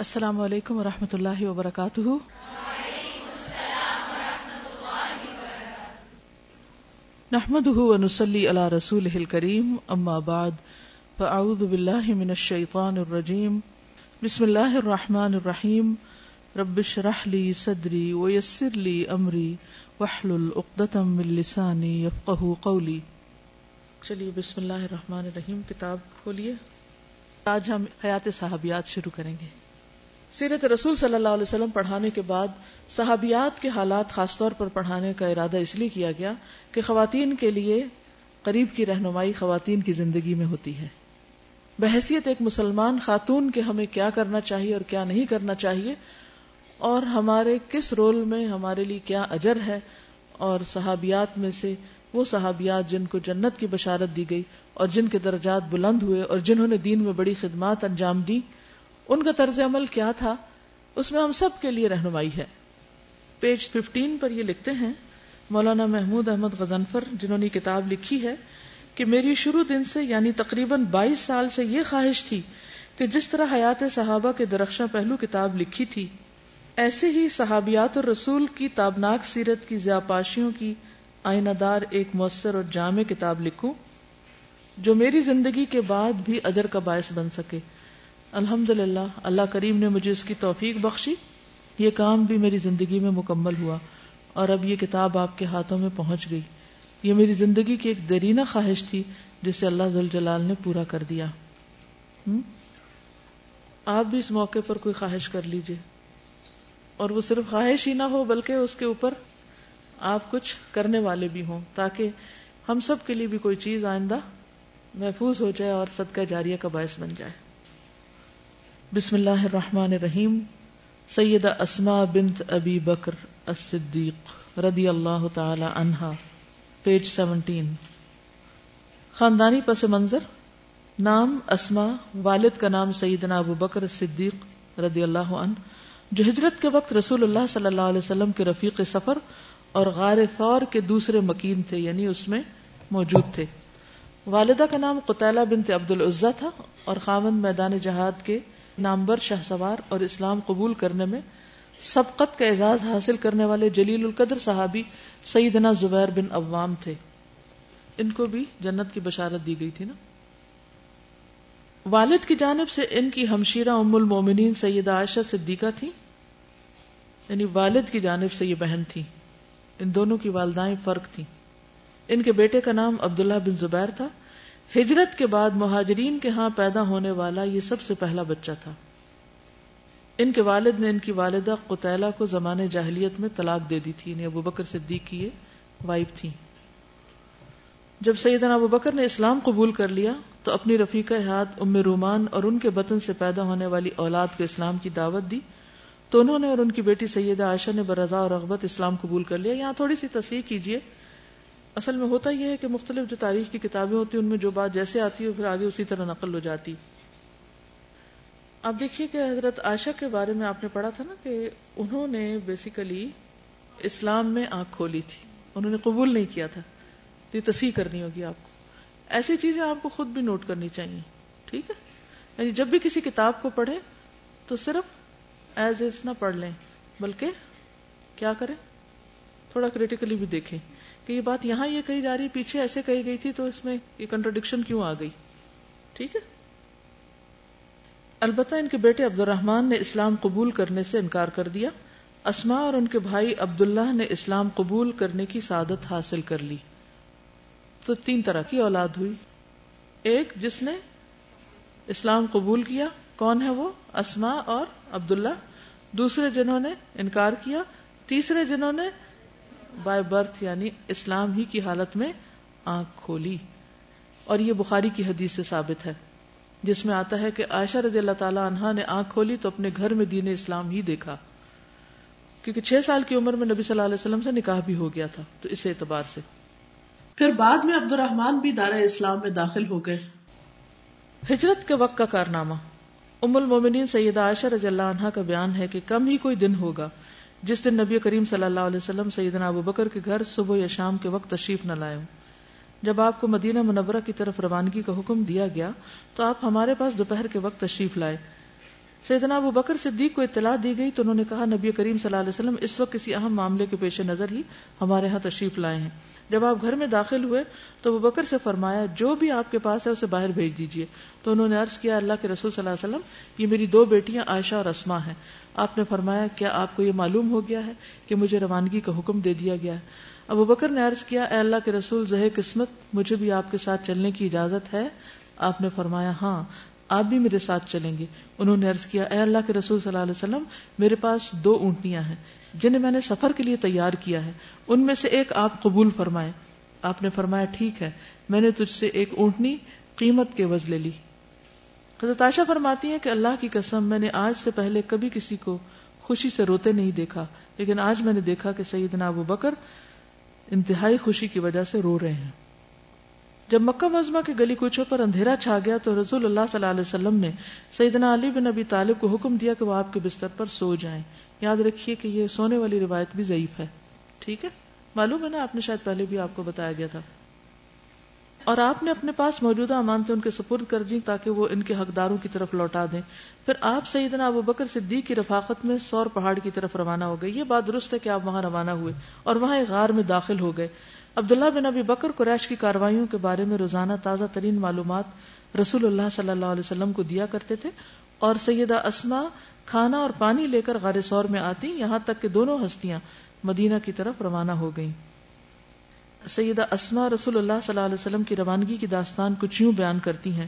السلام علیکم و رحمۃ اللہ وبرکاتہ۔ نحمد ونسلی علی رسول کریم اما بعد، فاعوذ باللہ من الشیطان الرجیم۔ بسم اللہ الرحمن الرحیم۔ رب شرح لی صدری ویسر لی امری وحلل اقدتم من لسانی یفقہ قولی۔ چلیے، بسم اللہ الرحمن الرحیم، کتاب کھولیے۔ آج ہم حیات صحابیات شروع کریں گے۔ سیرت رسول صلی اللہ علیہ وسلم پڑھانے کے بعد صحابیات کے حالات خاص طور پر پڑھانے کا ارادہ اس لیے کیا گیا کہ خواتین کے لیے قریب کی رہنمائی خواتین کی زندگی میں ہوتی ہے۔ بحثیت ایک مسلمان خاتون کے ہمیں کیا کرنا چاہیے اور کیا نہیں کرنا چاہیے اور ہمارے کس رول میں، ہمارے لیے کیا اجر ہے؟ اور صحابیات میں سے وہ صحابیات جن کو جنت کی بشارت دی گئی اور جن کے درجات بلند ہوئے اور جنہوں نے دین میں بڑی خدمات انجام دی ان کا طرز عمل کیا تھا؟ اس میں ہم سب کے لیے رہنمائی ہے۔ پیج ففٹین پر یہ لکھتے ہیں، مولانا محمود احمد غزنفر جنہوں نے کتاب لکھی ہے کہ میری شروع دن سے یعنی تقریباً بائیس سال سے یہ خواہش تھی کہ جس طرح حیات صحابہ کے درخشاں پہلو کتاب لکھی تھی، ایسے ہی صحابیات اور رسول کی تابناک سیرت کی زیاپاشیوں کی آئینہ دار ایک مؤثر اور جامع کتاب لکھوں، جو میری زندگی کے بعد بھی اجر کا باعث بن سکے۔ الحمد للہ اللہ کریم نے مجھے اس کی توفیق بخشی۔ یہ کام بھی میری زندگی میں مکمل ہوا اور اب یہ کتاب آپ کے ہاتھوں میں پہنچ گئی۔ یہ میری زندگی کی ایک دیرینہ خواہش تھی جسے اللہ جلال نے پورا کر دیا۔ آپ بھی اس موقع پر کوئی خواہش کر لیجیے۔ اور وہ صرف خواہش ہی نہ ہو، بلکہ اس کے اوپر آپ کچھ کرنے والے بھی ہوں، تاکہ ہم سب کے لیے بھی کوئی چیز آئندہ محفوظ ہو جائے اور صدقہ جاریہ کا باعث بن جائے۔ بسم اللہ الرحمن الرحیم۔ سیدہ اسما بنت ابی بکر الصدیق رضی اللہ تعالی عنہا۔ Page seventeen. خاندانی پس منظر۔ نام اسما والد کا نام سیدنا ابو بکر الصدیق رضی اللہ عنہ۔ جو ہجرت کے وقت رسول اللہ صلی اللہ علیہ وسلم کے رفیق سفر اور غار ثور کے دوسرے مکین تھے یعنی اس میں موجود تھے۔ والدہ کا نام قطالہ بنت عبد العزہ تھا اور خاوند میدان جہاد کے نامبر شاہ سوار اور اسلام قبول کرنے میں سبقت کا اعزاز حاصل کرنے والے جلیل القدر صحابی سیدنا زبیر بن عوام تھے۔ ان کو بھی جنت کی بشارت دی گئی تھی نا۔ والد کی جانب سے ان کی ہمشیرہ ام المومنین سیدہ عائشہ صدیقہ تھی۔ یعنی والد کی جانب سے یہ بہن تھی۔ ان دونوں کی والدائیں فرق تھی ان کے بیٹے کا نام عبداللہ بن زبیر تھا۔ ہجرت کے بعد مہاجرین کے ہاں پیدا ہونے والا یہ سب سے پہلا بچہ تھا۔ ان کے والد نے ان کی والدہ قطیلہ کو زمانے جاہلیت میں طلاق دے دی تھی ابو بکر صدیق کی وائف تھی جب سیدنا ابو بکر نے اسلام قبول کر لیا، تو اپنی رفیقہ ہاتھ ام رومان اور ان کے بطن سے پیدا ہونے والی اولاد کو اسلام کی دعوت دی۔ تو انہوں نے اور ان کی بیٹی سیدہ عائشہ نے برضا اور رغبت اسلام قبول کر لیا۔ یہاں تھوڑی سی تصحیح کیجیے اصل میں ہوتا یہ ہے کہ مختلف جو تاریخ کی کتابیں ہوتی ہیں، ان میں جو بات جیسے آتی ہے پھر آگے اسی طرح نقل ہو جاتی۔ اب دیکھیے کہ حضرت عائشہ کے بارے میں آپ نے پڑھا تھا نا کہ انہوں نے بیسیکلی اسلام میں آنکھ کھولی تھی۔ انہوں نے قبول نہیں کیا تھا۔ تو یہ تصحیح کرنی ہوگی آپ کو۔ ایسی چیزیں آپ کو خود بھی نوٹ کرنی چاہیے۔ ٹھیک ہے؟ یعنی جب بھی کسی کتاب کو پڑھیں تو صرف ایز از نہ پڑھ لیں، بلکہ کیا کریں؟ تھوڑا کریٹیکلی بھی دیکھیں۔ کہ یہ بات یہاں یہ کہی جا رہی پیچھے ایسے کہی گئی تھی تو اس میں یہ کنٹروڈکشن کیوں آ گئی؟ ٹھیک ہے؟ البتہ ان کے بیٹے عبد الرحمان نے اسلام قبول کرنے سے انکار کر دیا۔ اسما اور ان کے بھائی عبداللہ نے اسلام قبول کرنے کی سعادت حاصل کر لی۔ تو تین طرح کی اولاد ہوئی۔ ایک، جس نے اسلام قبول کیا، کون ہے وہ؟ اسما اور عبداللہ۔ دوسرے، جنہوں نے انکار کیا۔ تیسرے، جنہوں نے بائی برتھ یعنی اسلام ہی کی حالت میں آنکھ کھولی۔ اور یہ بخاری کی حدیث سے ثابت ہے، جس میں آتا ہے کہ عائشہ رضی اللہ تعالی عنہا نے آنکھ کھولی تو اپنے گھر میں دین اسلام ہی دیکھا۔ کیونکہ چھ سال کی عمر میں نبی صلی اللہ علیہ وسلم سے نکاح بھی ہو گیا تھا، تو اس اعتبار سے۔ پھر بعد میں عبد الرحمان بھی دارا اسلام میں داخل ہو گئے۔ ہجرت کے وقت کا کارنامہ۔ ام المومنین سیدہ عائشہ رضی اللہ عنہا کا بیان ہے کہ کم ہی کوئی دن ہوگا جس دن نبی کریم صلی اللہ علیہ وسلم سیدنا ابو بکر کے گھر صبح یا شام کے وقت تشریف نہ لائے جب آپ کو مدینہ منورہ کی طرف روانگی کا حکم دیا گیا، تو آپ ہمارے پاس دوپہر کے وقت تشریف لائے۔ سیدنا ابو بکر صدیق کو اطلاع دی گئی تو انہوں نے کہا، نبی کریم صلی اللہ علیہ وسلم، اس وقت کسی اہم معاملے کے پیش نظر ہی ہمارے ہاں تشریف لائے ہیں۔ جب آپ گھر میں داخل ہوئے تو ابو بکر سے فرمایا، جو بھی آپ کے پاس ہے اسے باہر بھیج دیجیے تو انہوں نے عرض کیا، اللہ کے رسول صلی اللہ علیہ وسلم، یہ میری دو بیٹیاں عائشہ اور اسما ہیں۔ آپ نے فرمایا، کیا آپ کو یہ معلوم ہو گیا ہے کہ مجھے روانگی کا حکم دے دیا گیا ہے؟ ابو بکر نے عرض کیا، اے اللہ کے رسول زہ قسمت، مجھے بھی آپ کے ساتھ چلنے کی اجازت ہے؟ آپ نے فرمایا ہاں آپ بھی میرے ساتھ چلیں گے۔ انہوں نے عرض کیا، اے اللہ کے رسول صلی اللہ علیہ وسلم، میرے پاس دو اونٹنیاں ہیں۔ جنہیں میں نے سفر کے لیے تیار کیا ہے، ان میں سے ایک آپ قبول فرمائے آپ نے فرمایا، ٹھیک ہے، میں نے تجھ سے ایک اونٹنی قیمت کے وز لے لی۔ حضرت عائشہ فرماتی ہے کہ اللہ کی قسم، میں نے آج سے پہلے کبھی کسی کو خوشی سے روتے نہیں دیکھا، لیکن آج میں نے دیکھا کہ سیدنا ابو بکر انتہائی خوشی کی وجہ سے رو رہے ہیں۔ جب مکہ مزمہ کے گلی کوچوں پر اندھیرا چھا گیا تو رسول اللہ صلی اللہ علیہ وسلم نے سیدنا علی بن ابی طالب کو حکم دیا کہ وہ آپ کے بستر پر سو جائیں۔ یاد رکھیے کہ یہ سونے والی روایت بھی ضعیف ہے۔ ٹھیک ہے؟ معلوم ہے نا، آپ نے شاید پہلے بھی آپ کو بتایا گیا تھا۔ اور آپ نے اپنے پاس موجودہ امانتیں ان کے سپرد کر دی تاکہ وہ ان کے حقداروں کی طرف لوٹا دیں۔ پھر آپ سیدنا ابو بکر صدیق کی رفاقت میں سور پہاڑ کی طرف روانہ ہو گئے۔ یہ بات درست ہے کہ آپ وہاں روانہ ہوئے اور وہاں ایک غار میں داخل ہو گئے۔ عبداللہ بن ابی بکر قریش کی کاروائیوں کے بارے میں روزانہ تازہ ترین معلومات رسول اللہ صلی اللہ علیہ وسلم کو دیا کرتے تھے اور سیدہ اسما کھانا اور پانی لے کر غار سور میں آتی، یہاں تک کہ دونوں ہستیاں مدینہ کی طرف روانہ ہو گئیں۔ سیدہ اسما رسول اللہ صلی اللہ علیہ وسلم کی روانگی کی داستان کچھ یوں بیان کرتی ہیں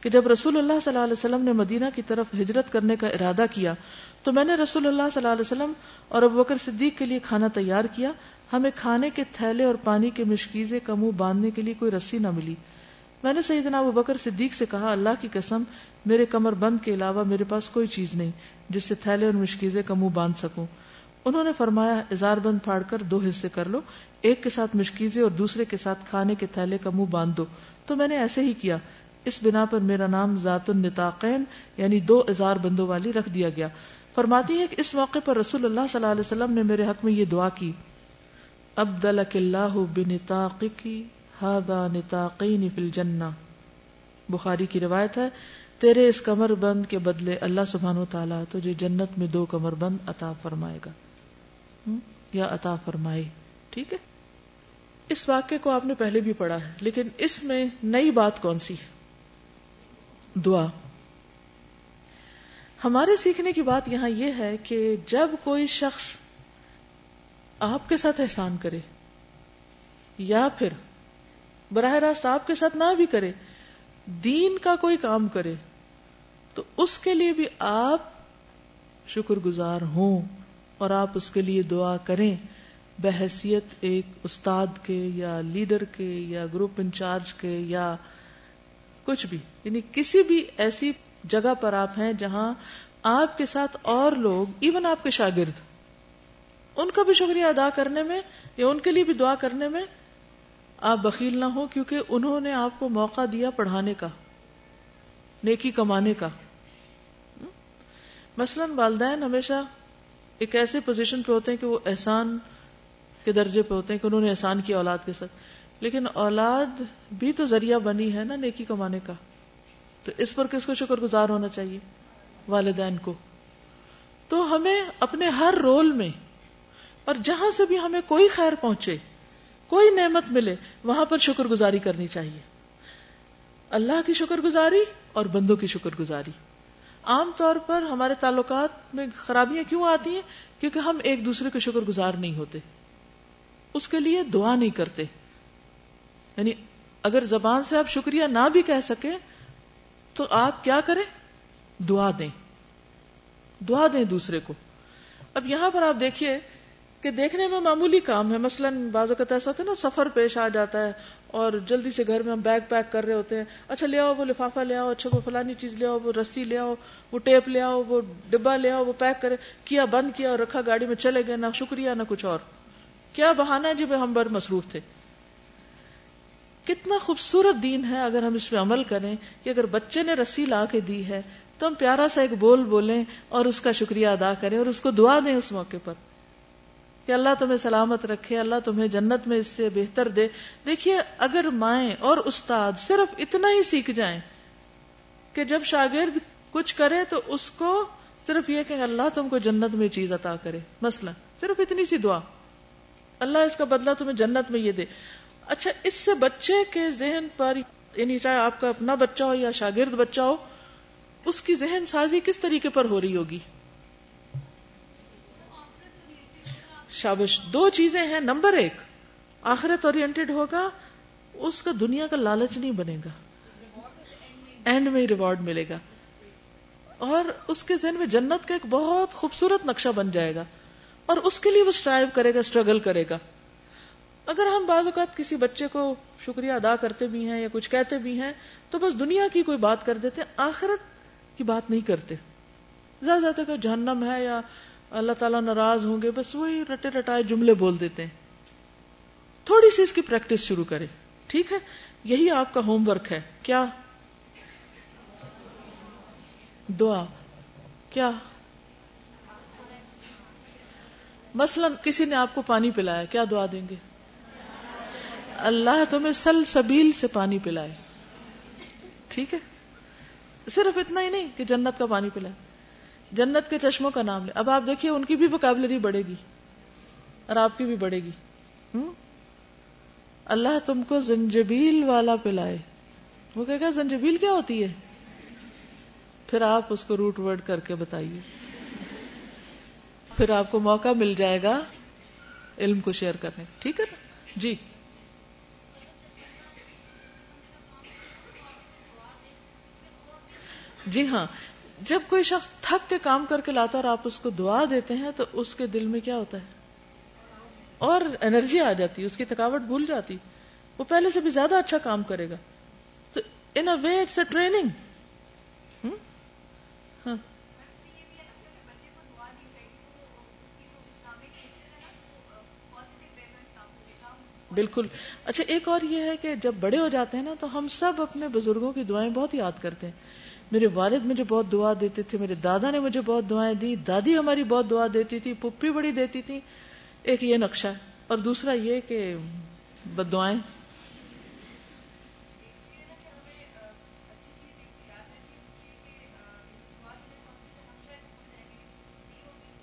کہ جب رسول اللہ صلی اللہ علیہ وسلم نے مدینہ کی طرف ہجرت کرنے کا ارادہ کیا، تو میں نے رسول اللہ صلی اللہ علیہ وسلم اور ابو بکر صدیق کے لیے کھانا تیار کیا۔ ہمیں کھانے کے تھیلے اور پانی کے مشکیزے کا منہ باندھنے کے لیے کوئی رسی نہ ملی۔ میں نے سیدنا ابو بکر صدیق سے کہا، اللہ کی قسم میرے کمر بند کے علاوہ میرے پاس کوئی چیز نہیں جس سے تھیلے اور مشکیزے کا منہ باندھ سکوں۔ انہوں نے فرمایا، اظہار بند پھاڑ کر دو حصے کر لو۔ ایک کے ساتھ مشکیزے اور دوسرے کے ساتھ کھانے کے تھیلے کا منہ باندھ دو۔ تو میں نے ایسے ہی کیا۔ اس بنا پر میرا نام ذات النتاقین یعنی دو اظہار بندوں والی رکھ دیا گیا۔ فرماتی ہے کہ اس موقع پر رسول اللہ صلی اللہ علیہ وسلم نے میرے حق میں یہ دعا کی۔ ابدلک اللہ بنتاقی ہادا نتاقین فی الجنہ۔ بخاری کی روایت ہے تیرے اس کمر بند کے بدلے اللہ سبحانہ و تعالیٰ تجھے جنت میں دو کمر بند عطا فرمائے گا۔ یا عطا فرمائے ٹھیک ہے؟ اس واقعے کو آپ نے پہلے بھی پڑھا ہے، لیکن اس میں نئی بات کون سی ہے؟ دعا۔ ہمارے سیکھنے کی بات یہاں یہ ہے کہ جب کوئی شخص آپ کے ساتھ احسان کرے، یا پھر براہ راست آپ کے ساتھ نہ بھی کرے، دین کا کوئی کام کرے تو اس کے لیے بھی آپ شکر گزار ہوں اور آپ اس کے لیے دعا کریں۔ بحثیت ایک استاد کے یا لیڈر کے یا گروپ انچارج کے یا کچھ بھی یعنی کسی بھی ایسی جگہ پر آپ ہیں جہاں آپ کے ساتھ اور لوگ ایون آپ کے شاگرد، ان کا بھی شکریہ ادا کرنے میں یا ان کے لیے بھی دعا کرنے میں آپ بخیل نہ ہو کیونکہ انہوں نے آپ کو موقع دیا پڑھانے کا۔ نیکی کمانے کا۔ مثلاً والدین ہمیشہ ایک ایسے پوزیشن پہ ہوتے ہیں کہ وہ احسان کے درجے پہ ہوتے ہیں کہ انہوں نے احسان کیا اولاد کے ساتھ۔ لیکن اولاد بھی تو ذریعہ بنی ہے نا نیکی کمانے کا۔ تو اس پر کس کو شکر گزار ہونا چاہیے؟ والدین کو۔ تو ہمیں اپنے ہر رول میں اور جہاں سے بھی ہمیں کوئی خیر پہنچے، کوئی نعمت ملے، وہاں پر شکر گزاری کرنی چاہیے۔ اللہ کی شکر گزاری اور بندوں کی شکر گزاری۔ عام طور پر ہمارے تعلقات میں خرابیاں کیوں آتی ہیں؟ کیونکہ ہم ایک دوسرے کے شکر گزار نہیں ہوتے۔ اس کے لیے دعا نہیں کرتے۔ یعنی اگر زبان سے آپ شکریہ نہ بھی کہہ سکے تو آپ کیا کریں؟ دعا دیں۔ دعا دیں دوسرے کو۔ اب یہاں پر آپ دیکھیے کہ دیکھنے میں معمولی کام ہے۔ مثلا بعض اوقات ایسا ہوتا ہے نا، سفر پیش آ جاتا ہے۔ اور جلدی سے گھر میں ہم بیگ پیک کر رہے ہوتے ہیں۔ اچھا لے آؤ وہ لفافہ لے آؤ اچھا وہ فلانی چیز لے آؤ، وہ رسی لے آؤ، وہ ٹیپ لے آؤ، وہ ڈبا لے آؤ، وہ پیک کرے کیا بند کیا اور رکھا گاڑی میں چلے گئے، نہ شکریہ نہ کچھ اور۔ کیا بہانا ہے جی جب ہم بڑے مصروف تھے۔ کتنا خوبصورت دین ہے اگر ہم اس پہ عمل کریں کہ اگر بچے نے رسی لا کے دی ہے تو ہم پیارا سا ایک بول بولیں اور اس کا شکریہ ادا کریں اور اس کو دعا دیں اس موقع پر۔ کہ اللہ تمہیں سلامت رکھے، اللہ تمہیں جنت میں اس سے بہتر دے۔ دیکھیے، اگر مائیں اور استاد صرف اتنا ہی سیکھ جائیں کہ جب شاگرد کچھ کرے تو اس کو صرف یہ کہ اللہ تم کو جنت میں چیز عطا کرے۔ مثلا، صرف اتنی سی دعا۔ اللہ اس کا بدلہ تمہیں جنت میں یہ دے۔ اچھا اس سے بچے کے ذہن پر یعنی چاہے آپ کا اپنا بچہ ہو یا شاگرد بچہ ہو، اس کی ذہن سازی کس طریقے پر ہو رہی ہوگی؟ شابش، دو چیزیں ہیں۔ نمبر ایک، آخرت اورینٹیڈ ہوگا، اس کا دنیا کا لالچ نہیں بنے گا۔ اینڈ میں ریوارڈ ملے گا۔ اور اس کے ذہن میں جنت کا ایک بہت خوبصورت نقشہ بن جائے گا۔ اور اس کے لیے وہ اسٹرائیو کرے گا اسٹرگل کرے گا۔ اگر ہم بعض اوقات کسی بچے کو شکریہ ادا کرتے بھی ہیں یا کچھ کہتے بھی ہیں، تو بس دنیا کی کوئی بات کر دیتے، آخرت کی بات نہیں کرتے۔ زیادہ زیادہ کہ جہنم ہے یا اللہ تعالیٰ ناراض ہوں گے، بس وہی رٹے رٹائے جملے بول دیتے ہیں۔ تھوڑی سی اس کی پریکٹس شروع کرے ٹھیک ہے؟ یہی آپ کا ہوم ورک ہے۔ کیا؟ دعا۔ کیا؟ مثلا کسی نے آپ کو پانی پلایا، کیا دعا دیں گے؟ اللہ تمہیں سل سبیل سے پانی پلائے۔ ٹھیک ہے؟ صرف اتنا ہی نہیں کہ جنت کا پانی پلائے۔ جنت کے چشموں کا نام لے۔ اب آپ دیکھیے، ان کی بھی وکیبلری بڑھے گی اور آپ کی بھی بڑھے گی۔ ہوں اللہ تم کو زنجبیل والا پلائے۔ وہ کہ زنجبیل کیا ہوتی ہے؟ پھر آپ اس کو روٹ ورڈ کر کے بتائیے۔ پھر آپ کو موقع مل جائے گا علم کو شیئر کرنے۔ ٹھیک ہے نا؟ جی۔ جی ہاں۔ جب کوئی شخص تھک کے کام کر کے لاتا اور آپ اس کو دعا دیتے ہیں تو اس کے دل میں کیا ہوتا ہے؟ اور انرجی آ جاتی اس کی تھکاوٹ بھول جاتی وہ پہلے سے بھی زیادہ اچھا کام کرے گا۔ تو ان اے وے اٹس اے ٹریننگ بالکل۔ اچھا ایک اور یہ ہے کہ جب بڑے ہو جاتے ہیں نا تو ہم سب اپنے بزرگوں کی دعائیں بہت یاد کرتے ہیں۔ میرے والد مجھے بہت دعا دیتے تھے، میرے دادا نے مجھے بہت دعائیں دی، دادی ہماری بہت دعا دیتی تھی پپی بڑی دیتی تھی۔ ایک یہ نقشہ ہے۔ اور دوسرا یہ کہ بد دعائیں۔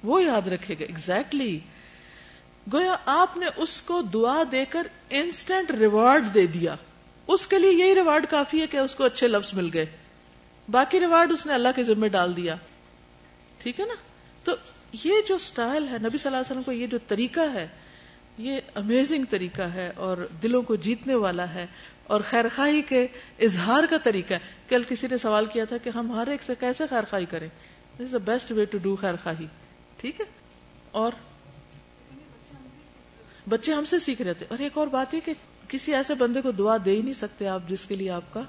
وہ یاد رکھے گا ایگزیکٹلی exactly. گویا آپ نے اس کو دعا دے کر انسٹنٹ ریوارڈ دے دیا۔ اس کے لیے یہی ریوارڈ کافی ہے کہ اس کو اچھے لفظ مل گئے۔ باقی ریوارڈ اس نے اللہ کے ذمہ ڈال دیا۔ ٹھیک ہے نا؟ تو یہ جو سٹائل ہے، نبی صلی اللہ علیہ وسلم کو یہ جو طریقہ ہے، یہ امیزنگ طریقہ ہے اور دلوں کو جیتنے والا ہے اور خیر خواہی کے اظہار کا طریقہ ہے۔ کل کسی نے سوال کیا تھا کہ ہم ہر ایک سے کیسے خیر خواہی کریں؟ This the best way to do خیر خواہی ٹھیک ہے؟ اور بچے ہم سے سیکھ رہے تھے۔ اور ایک اور بات ہے کہ کسی ایسے بندے کو دعا دے ہی نہیں سکتے آپ جس کے لیے آپ کا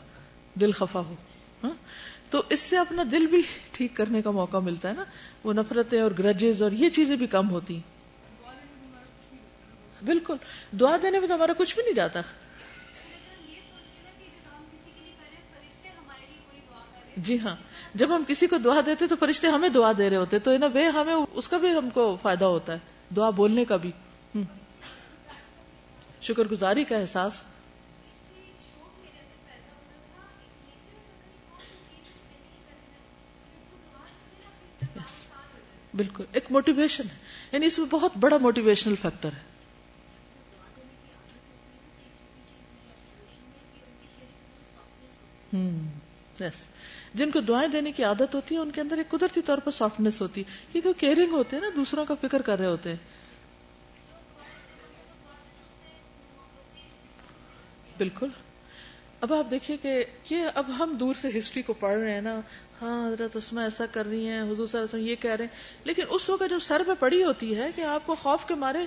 دل خفا ہو۔ ہاں؟ تو اس سے اپنا دل بھی ٹھیک کرنے کا موقع ملتا ہے نا۔ وہ نفرتیں اور گرجز اور یہ چیزیں بھی کم ہوتی ہیں۔ بالکل۔ دعا دینے میں تو ہمارا کچھ بھی نہیں جاتا۔ جی ہاں۔ جب ہم کسی کو دعا دیتے تو فرشتے ہمیں دعا دے رہے ہوتے، تو ان وے ہمیں اس کا بھی ہم کو فائدہ ہوتا ہے۔ دعا بولنے کا بھی۔ شکر گزاری کا احساس۔ بالکل، ایک موٹیویشن ہے۔ یعنی اس میں بہت بڑا موٹیویشنل فیکٹر ہے۔ یس جن کو دعائیں دینے کی عادت ہوتی ہے، ان کے اندر ایک قدرتی طور پر سافٹنیس ہوتی ہے۔ کیونکہ وہ کیئرنگ ہوتے ہیں نا، دوسروں کا فکر کر رہے ہوتے ہیں۔ بالکل۔ اب آپ دیکھیے کہ یہ، اب ہم دور سے ہسٹری کو پڑھ رہے ہیں نا ہاں حضرت اسما ایسا کر رہی ہیں، حضور صلی اللہ علیہ وسلم یہ کہہ رہے ہیں۔ لیکن اس وقت جب سر پہ پڑی ہوتی ہے کہ آپ کو خوف کے مارے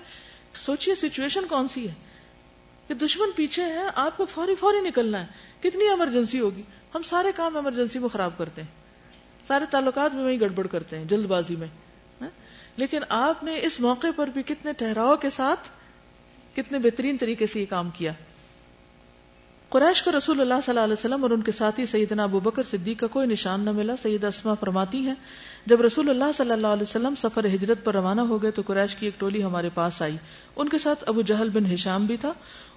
سوچیے سچویشن کون سی ہے؟ کہ دشمن پیچھے ہے آپ کو فوری فوری نکلنا ہے۔ کتنی ایمرجنسی ہوگی؟ ہم سارے کام ایمرجنسی میں خراب کرتے ہیں۔ سارے تعلقات میں وہی گڑبڑ کرتے ہیں، جلد بازی میں۔ ہاں؟ لیکن آپ نے اس موقع پر بھی کتنے ٹھہراؤ کے ساتھ کتنے بہترین طریقے سے یہ کام کیا۔ قریش کو رسول اللہ صلی اللہ علیہ وسلم اور ان کے ساتھی سیدنا ابو بکر صدیق کا کوئی نشان نہ ملا۔ سید اسما فرماتی ہیں، جب رسول اللہ صلی اللہ علیہ وسلم سفر ہجرت پر روانہ ہو گئے تو قریش کی ایک ٹولی ہمارے پاس آئی۔ ان کے ساتھ ابو جہل بن ہشام بھی تھا۔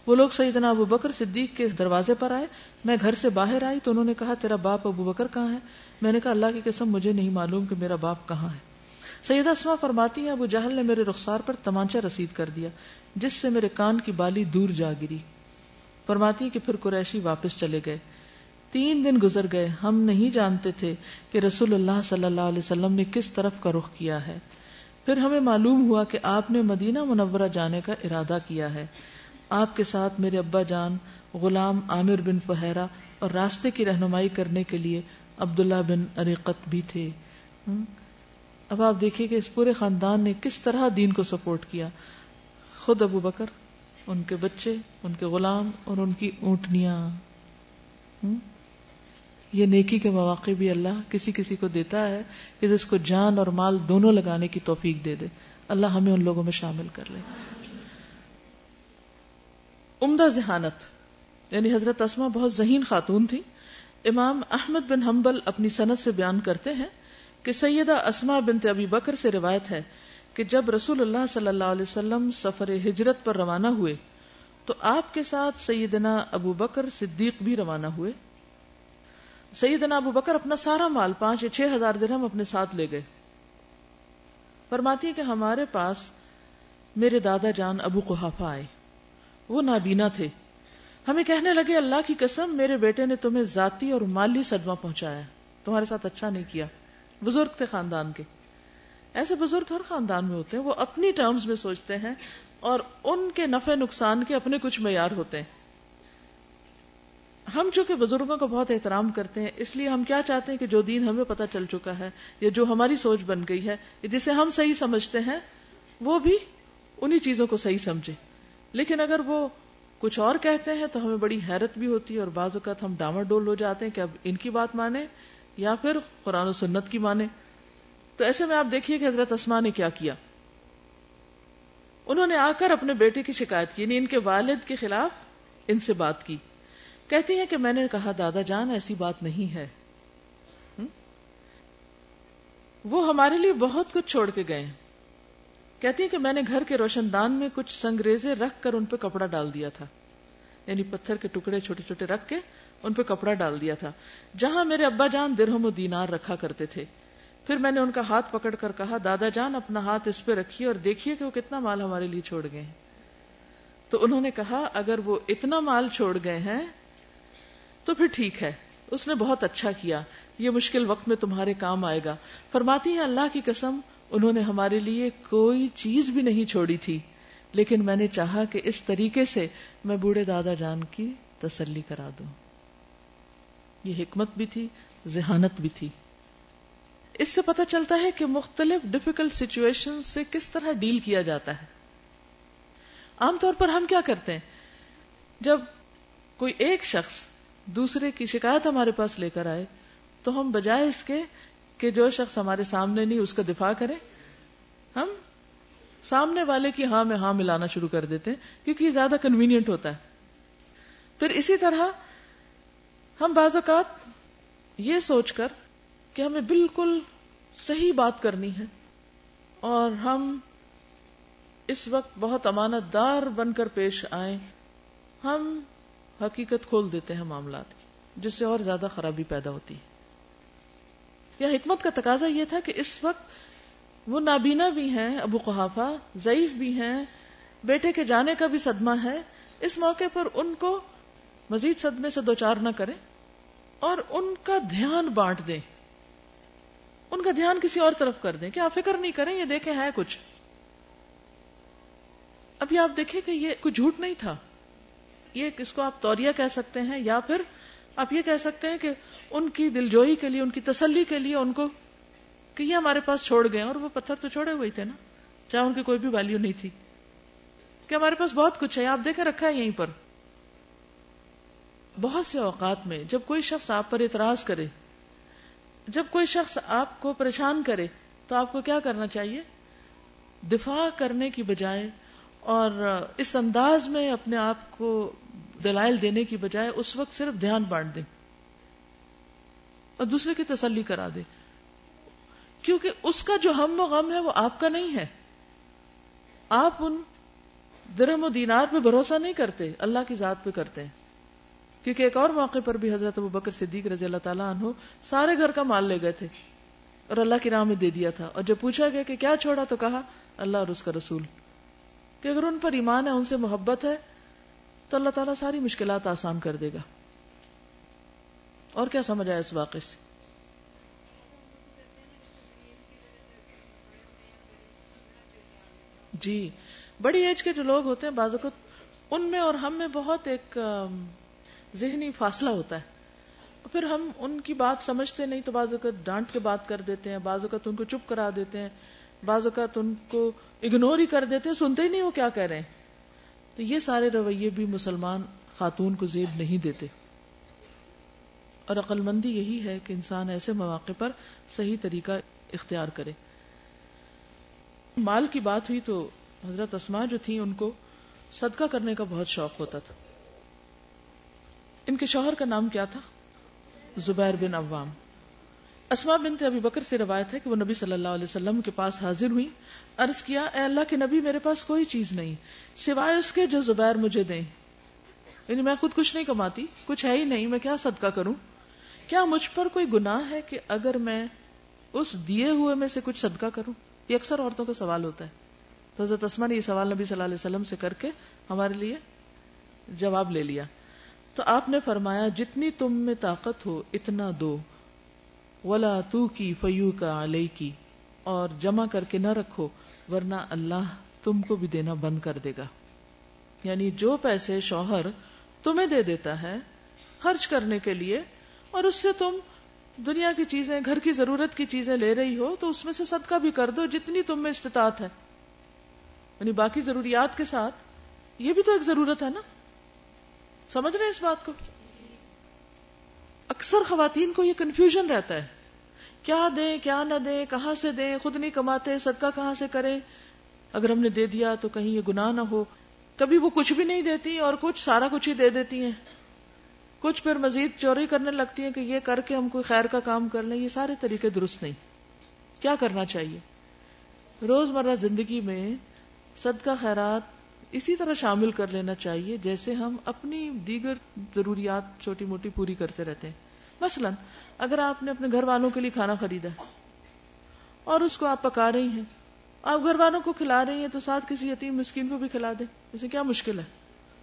وہ لوگ سیدنا ابو بکر صدیق کے دروازے پر آئے۔ میں گھر سے باہر آئی تو انہوں نے کہا، تیرا باپ ابو بکر کہاں ہے؟ میں نے کہا، اللہ کی قسم، مجھے نہیں معلوم کہ میرا باپ کہاں ہے۔ سیدہ اسما فرماتی ہیں، ابو جہل نے میرے رخسار پر تمانچہ رسید کر دیا، جس سے میرے کان کی بالی دور جا گری۔ فرماتی کہ پھر قریشی واپس چلے گئے۔ تین دن گزر گئے۔ ہم نہیں جانتے تھے کہ رسول اللہ صلی اللہ علیہ وسلم نے کس طرف کا رخ کیا ہے۔ پھر ہمیں معلوم ہوا کہ آپ نے مدینہ منورہ جانے کا ارادہ کیا ہے۔ آپ کے ساتھ میرے ابا جان، غلام عامر بن فہرا اور راستے کی رہنمائی کرنے کے لیے عبداللہ بن عریقت بھی تھے۔ اب آپ دیکھیے کہ اس پورے خاندان نے کس طرح دین کو سپورٹ کیا۔ خود ابو بکر ان کے بچے، ان کے غلام اور ان کی اونٹنیاں۔ یہ نیکی کے مواقع بھی اللہ کسی کسی کو دیتا ہے کہ جس کو جان اور مال دونوں لگانے کی توفیق دے دے۔ اللہ ہمیں ان لوگوں میں شامل کر لے۔ عمدہ ذہانت یعنی حضرت اسما بہت ذہین خاتون تھی امام احمد بن حنبل اپنی صنعت سے بیان کرتے ہیں کہ سیدہ اسما بنت ابی بکر سے روایت ہے کہ جب رسول اللہ صلی اللہ علیہ وسلم سفر ہجرت پر روانہ ہوئے، تو آپ کے ساتھ سیدنا ابو بکر صدیق بھی روانہ ہوئے۔ سیدنا ابو بکر اپنا سارا مال، پانچ یا چھ ہزار درہم اپنے ساتھ لے گئے۔ فرماتی کہ ہمارے پاس میرے دادا جان ابو قحافہ آئے۔ وہ نابینا تھے۔ ہمیں کہنے لگے، اللہ کی قسم، میرے بیٹے نے تمہیں ذاتی اور مالی صدمہ پہنچایا۔ تمہارے ساتھ اچھا نہیں کیا۔ بزرگ تھے خاندان کے۔ ایسے بزرگ ہر خاندان میں ہوتے ہیں، وہ اپنی ٹرمز میں سوچتے ہیں اور ان کے نفع نقصان کے اپنے کچھ معیار ہوتے ہیں۔ ہم چونکہ بزرگوں کا بہت احترام کرتے ہیں، اس لیے ہم کیا چاہتے ہیں کہ جو دین ہمیں پتہ چل چکا ہے یا جو ہماری سوچ بن گئی ہے جسے ہم صحیح سمجھتے ہیں، وہ بھی انہی چیزوں کو صحیح سمجھے۔ لیکن اگر وہ کچھ اور کہتے ہیں تو ہمیں بڑی حیرت بھی ہوتی ہے اور بعض اوقات ہم ڈامر ڈول ہو جاتے ہیں کہ اب ان کی بات مانے یا پھر قرآن و سنت کی مانے تو ایسے میں آپ دیکھیے کہ حضرت اسما نے کیا کیا۔ انہوں نے آ کر اپنے بیٹے کی شکایت کی یعنی ان کے والد کے خلاف ان سے بات کی۔ کہتی ہیں کہ میں نے کہا، دادا جان، ایسی بات نہیں ہے۔ وہ ہمارے لیے بہت کچھ چھوڑ کے گئے کہتی ہیں کہ میں نے گھر کے روشن دان میں کچھ سنگریزے رکھ کر ان پہ کپڑا ڈال دیا تھا۔ یعنی پتھر کے ٹکڑے چھوٹے چھوٹے رکھ کے ان پہ کپڑا ڈال دیا تھا۔ جہاں میرے ابا جان درہم و دینار رکھا کرتے تھے پھر میں نے ان کا ہاتھ پکڑ کر کہا، دادا جان، اپنا ہاتھ اس پہ رکھیے اور دیکھیے کہ وہ کتنا مال ہمارے لیے چھوڑ گئے تو انہوں نے کہا، اگر وہ اتنا مال چھوڑ گئے ہیں تو پھر ٹھیک ہے، اس نے بہت اچھا کیا، یہ مشکل وقت میں تمہارے کام آئے گا۔ فرماتی ہیں، اللہ کی قسم، انہوں نے ہمارے لیے کوئی چیز بھی نہیں چھوڑی تھی، لیکن میں نے چاہا کہ اس طریقے سے میں بوڑھے دادا جان کی تسلی کرا دوں۔ یہ حکمت بھی تھی، ذہانت بھی تھی۔ اس سے پتہ چلتا ہے کہ مختلف ڈفیکلٹ سچویشن سے کس طرح ڈیل کیا جاتا ہے۔ عام طور پر ہم کیا کرتے ہیں؟ جب کوئی ایک شخص دوسرے کی شکایت ہمارے پاس لے کر آئے، تو ہم بجائے اس کے کہ جو شخص ہمارے سامنے نہیں، اس کا دفاع کرے ہم سامنے والے کی ہاں میں ہاں ملانا شروع کر دیتے ہیں، کیونکہ یہ زیادہ کنوینئنٹ ہوتا ہے۔ پھر اسی طرح ہم بعض اوقات یہ سوچ کر کہ ہمیں بالکل صحیح بات کرنی ہے اور ہم اس وقت بہت امانت دار بن کر پیش آئیں، ہم حقیقت کھول دیتے ہیں معاملات کی، جس سے اور زیادہ خرابی پیدا ہوتی ہے۔ یا حکمت کا تقاضا یہ تھا کہ اس وقت وہ نابینا بھی ہیں، ابو قحافہ، ضعیف بھی ہیں، بیٹے کے جانے کا بھی صدمہ ہے، اس موقع پر ان کو مزید صدمے سے دوچار نہ کریں اور ان کا دھیان بانٹ دیں۔ ان کا دھیان کسی اور طرف کر دیں کہ آپ فکر نہیں کریں، یہ دیکھیں ہے کچھ۔ ابھی آپ دیکھیں کہ یہ کوئی جھوٹ نہیں تھا۔ یہ کس کو آپ توریا کہہ سکتے ہیں یا پھر آپ یہ کہہ سکتے ہیں کہ ان کی دلجوئی کے لیے، ان کی تسلی کے لیے ان کو کہ یہ ہمارے پاس چھوڑ گئے اور وہ پتھر تو چھوڑے ہوئے تھے نا، چاہے ان کی کوئی بھی ویلو نہیں تھی۔ کہ ہمارے پاس بہت کچھ ہے آپ دیکھیں رکھا ہے یہیں پر۔ بہت سے اوقات میں جب کوئی شخص آپ پر اعتراض کرے جب کوئی شخص آپ کو پریشان کرے تو آپ کو کیا کرنا چاہیے؟ دفاع کرنے کی بجائے اور اس انداز میں اپنے آپ کو دلائل دینے کی بجائے اس وقت صرف دھیان بانٹ دیں اور دوسرے کی تسلی کرا دے کیونکہ اس کا جو ہم و غم ہے وہ آپ کا نہیں ہے۔ آپ ان درم و دینار پہ بھروسہ نہیں کرتے، اللہ کی ذات پہ کرتے ہیں۔ کیونکہ ایک اور موقع پر بھی حضرت ابو بکر صدیق رضی اللہ تعالیٰ عنہ سارے گھر کا مال لے گئے تھے اور اللہ کی راہ میں دے دیا تھا اور جب پوچھا گیا کہ کیا چھوڑا تو کہا، اللہ اور اس کا رسول۔ کہ اگر ان پر ایمان ہے، ان سے محبت ہے، تو اللہ تعالیٰ ساری مشکلات آسان کر دے گا۔ اور کیا سمجھ آیا اس واقعے سے؟ جی بڑی ایج کے جو لوگ ہوتے ہیں، بعض اوقات ان میں اور ہم میں بہت ایک ذہنی فاصلہ ہوتا ہے۔ پھر ہم ان کی بات سمجھتے نہیں تو بعض اوقات ڈانٹ کے بات کر دیتے ہیں، بعض اوقات ان کو چپ کرا دیتے ہیں، بعض اوقات ان کو اگنور ہی کر دیتے ہیں، سنتے ہی نہیں وہ کیا کہہ رہے ہیں۔ تو یہ سارے رویے بھی مسلمان خاتون کو زیب نہیں دیتے۔ اور عقل مندی یہی ہے کہ انسان ایسے مواقع پر صحیح طریقہ اختیار کرے۔ مال کی بات ہوئی تو حضرت اسما جو تھی ان کو صدقہ کرنے کا بہت شوق ہوتا تھا۔ ان کے شوہر کا نام کیا تھا؟ زبیر بن عوام۔ اسما بنت ابی بکر سے روایت ہے کہ وہ نبی صلی اللہ علیہ وسلم کے پاس حاضر ہوئی، عرض کیا، اے اللہ کے نبی، میرے پاس کوئی چیز نہیں، سوائے اس کے جو زبیر مجھے دیں۔ یعنی میں خود کچھ نہیں کماتی، کچھ ہے ہی نہیں، میں کیا صدقہ کروں؟ کیا مجھ پر کوئی گناہ ہے کہ اگر میں اس دیے ہوئے میں سے کچھ صدقہ کروں؟ یہ اکثر عورتوں کا سوال ہوتا ہے۔ تو حضرت اسما نے یہ سوال نبی صلی اللہ علیہ وسلم سے کر کے ہمارے لیے جواب لے لیا۔ تو آپ نے فرمایا، جتنی تم میں طاقت ہو اتنا دو۔ ولا تو کی فیو کا علیہ کی اور جمع کر کے نہ رکھو، ورنہ اللہ تم کو بھی دینا بند کر دے گا۔ یعنی جو پیسے شوہر تمہیں دے دیتا ہے، خرچ کرنے کے لیے، اور اس سے تم دنیا کی چیزیں، گھر کی ضرورت کی چیزیں لے رہی ہو، تو اس میں سے صدقہ بھی کر دو جتنی تم میں استطاعت ہے۔ یعنی باقی ضروریات کے ساتھ، یہ بھی تو ایک ضرورت ہے نا؟ سمجھ رہے ہیں اس بات کو؟ اکثر خواتین کو یہ کنفیوژن رہتا ہے۔ کیا دیں، کیا نہ دیں، کہاں سے دیں، خود نہیں کماتے، صدقہ کہاں سے کریں؟ اگر ہم نے دے دیا تو کہیں یہ گناہ نہ ہو۔ کبھی وہ کچھ بھی نہیں دیتی اور کچھ سارا کچھ ہی دے دیتی ہیں۔ کچھ پھر مزید چوری کرنے لگتی ہیں کہ یہ کر کے ہم کوئی خیر کا کام کر لیں، یہ سارے طریقے درست نہیں۔ کیا کرنا چاہیے؟ روز مرہ زندگی میں صدقہ خیرات اسی طرح شامل کر لینا چاہیے جیسے ہم اپنی دیگر ضروریات چھوٹی موٹی پوری کرتے رہتے ہیں۔ مثلا، اگر آپ نے اپنے گھر والوں کے لیے کھانا خریدا اور اس کو آپ پکا رہی ہیں، آپ گھر والوں کو کھلا رہی ہیں تو ساتھ کسی یتیم مسکین کو بھی کھلا دیں۔ اسے کیا مشکل ہے؟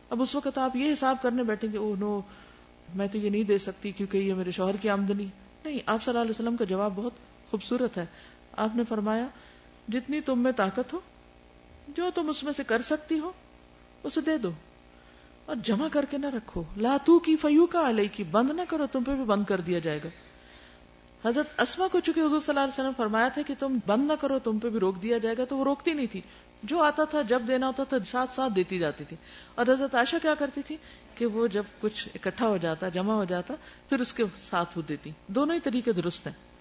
اب اس وقت آپ یہ حساب کرنے بیٹھیں گے او نو، میں تو یہ نہیں دے سکتی کیونکہ یہ میرے شوہر کی آمدنی نہیں، آپ صلی اللہ علیہ وسلم کا جواب بہت خوبصورت ہے۔ آپ نے فرمایا، جتنی تم میں طاقت ہو جو تم اس میں سے کر سکتی ہو، اسے دے دو۔ اور جمع کر کے نہ رکھو۔ لاتو کی فیو کا علیہ کی بند نہ کرو، تم پہ بھی بند کر دیا جائے گا۔ حضرت اسما کو چونکہ حضور صلی اللہ علیہ وسلم فرمایا تھا کہ تم بند نہ کرو، تم پہ بھی روک دیا جائے گا، تو وہ روکتی نہیں تھی۔ جو آتا تھا، جب دینا ہوتا تھا، ساتھ ساتھ دیتی جاتی تھی۔ اور حضرت عائشہ کیا کرتی تھی کہ وہ جب کچھ اکٹھا ہو جاتا، جمع ہو جاتا، پھر اس کے ساتھ وہ دیتی۔ دونوں ہی طریقے درست ہیں۔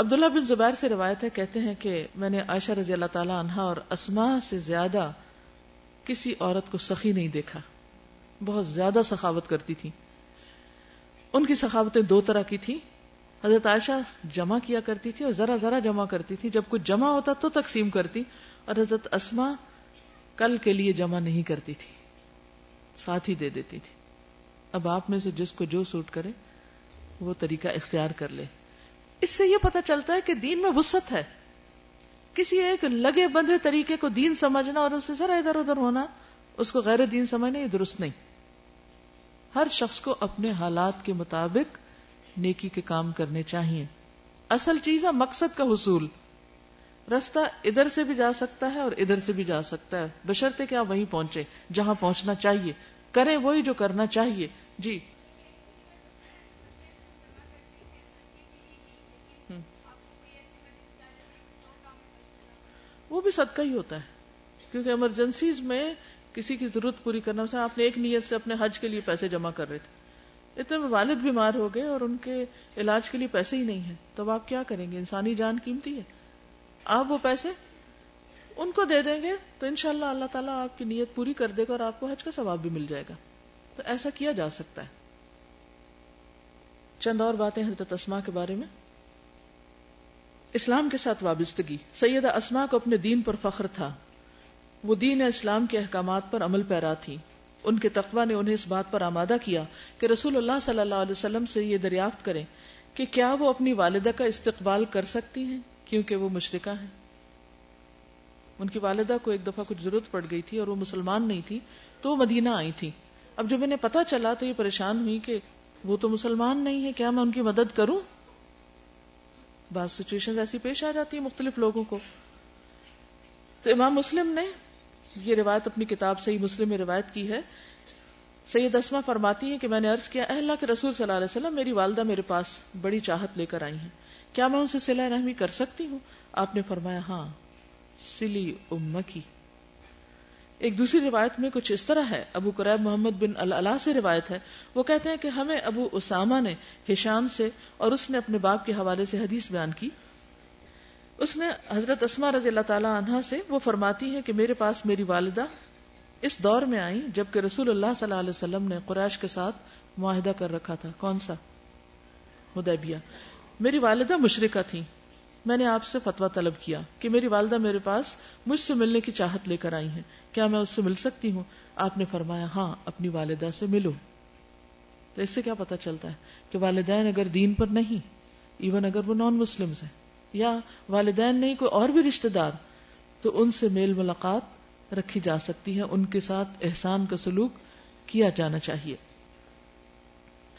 عبداللہ بن زبیر سے روایت ہے، کہتے ہیں کہ میں نے عائشہ رضی اللہ تعالی عنہا اور اسما سے زیادہ کسی عورت کو سخی نہیں دیکھا۔ بہت زیادہ سخاوت کرتی تھی۔ ان کی سخاوتیں دو طرح کی تھی حضرت عائشہ جمع کیا کرتی تھی اور ذرا ذرا جمع کرتی تھی۔ جب کچھ جمع ہوتا تو تقسیم کرتی اور حضرت اسما کل کے لیے جمع نہیں کرتی تھی، ساتھ ہی دے دیتی تھی۔ اب آپ میں سے جس کو جو سوٹ کرے وہ طریقہ اختیار کر لے۔ اس سے یہ پتا چلتا ہے کہ دین میں وسط ہے۔ کسی ایک لگے بندے طریقے کو دین سمجھنا اور اس سے ذرا ادھر ادھر ہونا، اس کو غیر دین سمجھنا یہ درست نہیں۔ ہر شخص کو اپنے حالات کے مطابق نیکی کے کام کرنے چاہیے۔ اصل چیز ہے مقصد کا حصول۔ رستہ ادھر سے بھی جا سکتا ہے اور ادھر سے بھی جا سکتا ہے۔ بشرتے کیا وہیں پہنچے جہاں پہنچنا چاہیے۔ کریں وہی جو کرنا چاہیے۔ جی وہ بھی صدقہ ہی ہوتا ہے۔ کیونکہ ایمرجنسیز میں کسی کی ضرورت پوری کرنا آپ نے ایک نیت سے اپنے حج کے لیے پیسے جمع کر رہے تھے۔ اتنے میں والد بیمار ہو گئے اور ان کے علاج کے لیے پیسے ہی نہیں ہیں۔ تو اب آپ کیا کریں گے؟ انسانی جان قیمتی ہے۔ آپ وہ پیسے ان کو دے دیں گے تو انشاءاللہ اللہ اللہ تعالیٰ آپ کی نیت پوری کر دے گا اور آپ کو حج کا ثواب بھی مل جائے گا۔ تو ایسا کیا جا سکتا ہے؟ چند اور باتیں حضرت اسما کے بارے میں۔ اسلام کے ساتھ وابستگی۔ سیدہ اسما کو اپنے دین پر فخر تھا۔ وہ دین اسلام کے احکامات پر عمل پیرا تھی۔ ان کے تقوی نے انہیں اس بات پر آمادہ کیا کہ رسول اللہ صلی اللہ علیہ وسلم سے یہ دریافت کریں کہ کیا وہ اپنی والدہ کا استقبال کر سکتی ہیں کیونکہ وہ مشرقہ ہیں۔ ان کی والدہ کو ایک دفعہ کچھ ضرورت پڑ گئی تھی اور وہ مسلمان نہیں تھی تو وہ مدینہ آئی تھی۔ اب جب انہیں پتا چلا تو یہ پریشان ہوئی کہ وہ تو مسلمان نہیں ہے کیا میں ان کی مدد کروں؟ بعض سچویشن ایسی پیش آ جاتی ہیں مختلف لوگوں کو۔ تو امام مسلم نے یہ روایت اپنی کتاب سے ہی مسلم میں روایت کی ہے۔ سید اسما فرماتی ہے کہ میں نے عرض کیا اللہ کے رسول صلی اللہ علیہ وسلم، میری والدہ میرے پاس بڑی چاہت لے کر آئی ہیں۔ کیا میں ان سے سلا رحمی کر سکتی ہوں؟ آپ نے فرمایا ہاں سلی امکی ایک دوسری روایت میں کچھ اس طرح ہے۔ ابو قریب محمد بن اللہ سے روایت ہے۔ وہ کہتے ہیں کہ ہمیں ابو اسامہ نے ہشام سے اور اس نے اپنے باپ کے حوالے سے حدیث بیان کی۔ اس نے حضرت اسما رضی اللہ تعالی عنہ سے وہ فرماتی ہے کہ میرے پاس میری والدہ اس دور میں آئی جبکہ رسول اللہ صلی اللہ علیہ وسلم نے قریش کے ساتھ معاہدہ کر رکھا تھا۔ کون سا؟ ہدیبیہ میری والدہ مشرقہ تھی میں نے آپ سے فتوا طلب کیا کہ میری والدہ میرے پاس مجھ سے ملنے کی چاہت لے کر آئی ہیں۔ کیا میں اس سے مل سکتی ہوں؟ آپ نے فرمایا ہاں اپنی والدہ سے ملو۔ تو اس سے کیا پتا چلتا ہے کہ والدین اگر دین پر نہیں ایون اگر وہ نان مسلم ہیں، یا والدین نہیں، کوئی اور بھی رشتے دار، تو ان سے میل ملاقات رکھی جا سکتی ہے۔ ان کے ساتھ احسان کا سلوک کیا جانا چاہیے۔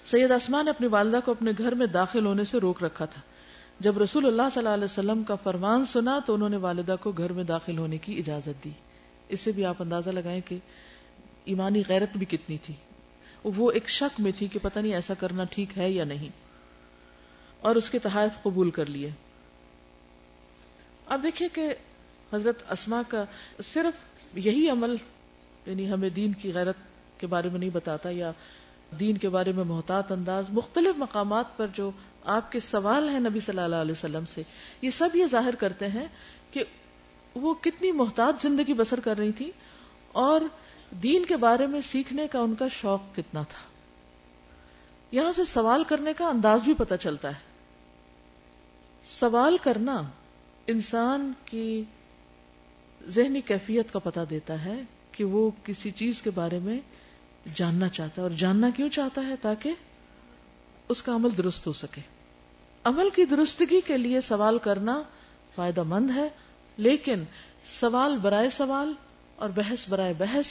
سید آسمان نے اپنی والدہ کو اپنے گھر میں داخل ہونے سے روک رکھا تھا۔ جب رسول اللہ صلی اللہ علیہ وسلم کا فرمان سنا تو انہوں نے والدہ کو گھر میں داخل ہونے کی اجازت دی۔ اس سے بھی آپ اندازہ لگائیں کہ ایمانی غیرت بھی کتنی تھی۔ وہ ایک شک میں تھی کہ پتہ نہیں ایسا کرنا ٹھیک ہے یا نہیں۔ اور اس کے تحائف قبول کر لیے۔ اب دیکھیے کہ حضرت اسما کا صرف یہی عمل یعنی ہمیں دین کی غیرت کے بارے میں نہیں بتاتا یا دین کے بارے میں محتاط انداز، مختلف مقامات پر جو آپ کے سوال ہیں نبی صلی اللہ علیہ وسلم سے، یہ سب یہ ظاہر کرتے ہیں کہ وہ کتنی محتاط زندگی بسر کر رہی تھی اور دین کے بارے میں سیکھنے کا ان کا شوق کتنا تھا۔ یہاں سے سوال کرنے کا انداز بھی پتہ چلتا ہے۔ سوال کرنا انسان کی ذہنی کیفیت کا پتہ دیتا ہے کہ وہ کسی چیز کے بارے میں جاننا چاہتا ہے اور جاننا کیوں چاہتا ہے تاکہ اس کا عمل درست ہو سکے۔ عمل کی درستگی کے لیے سوال کرنا فائدہ مند ہے لیکن سوال برائے سوال اور بحث برائے بحث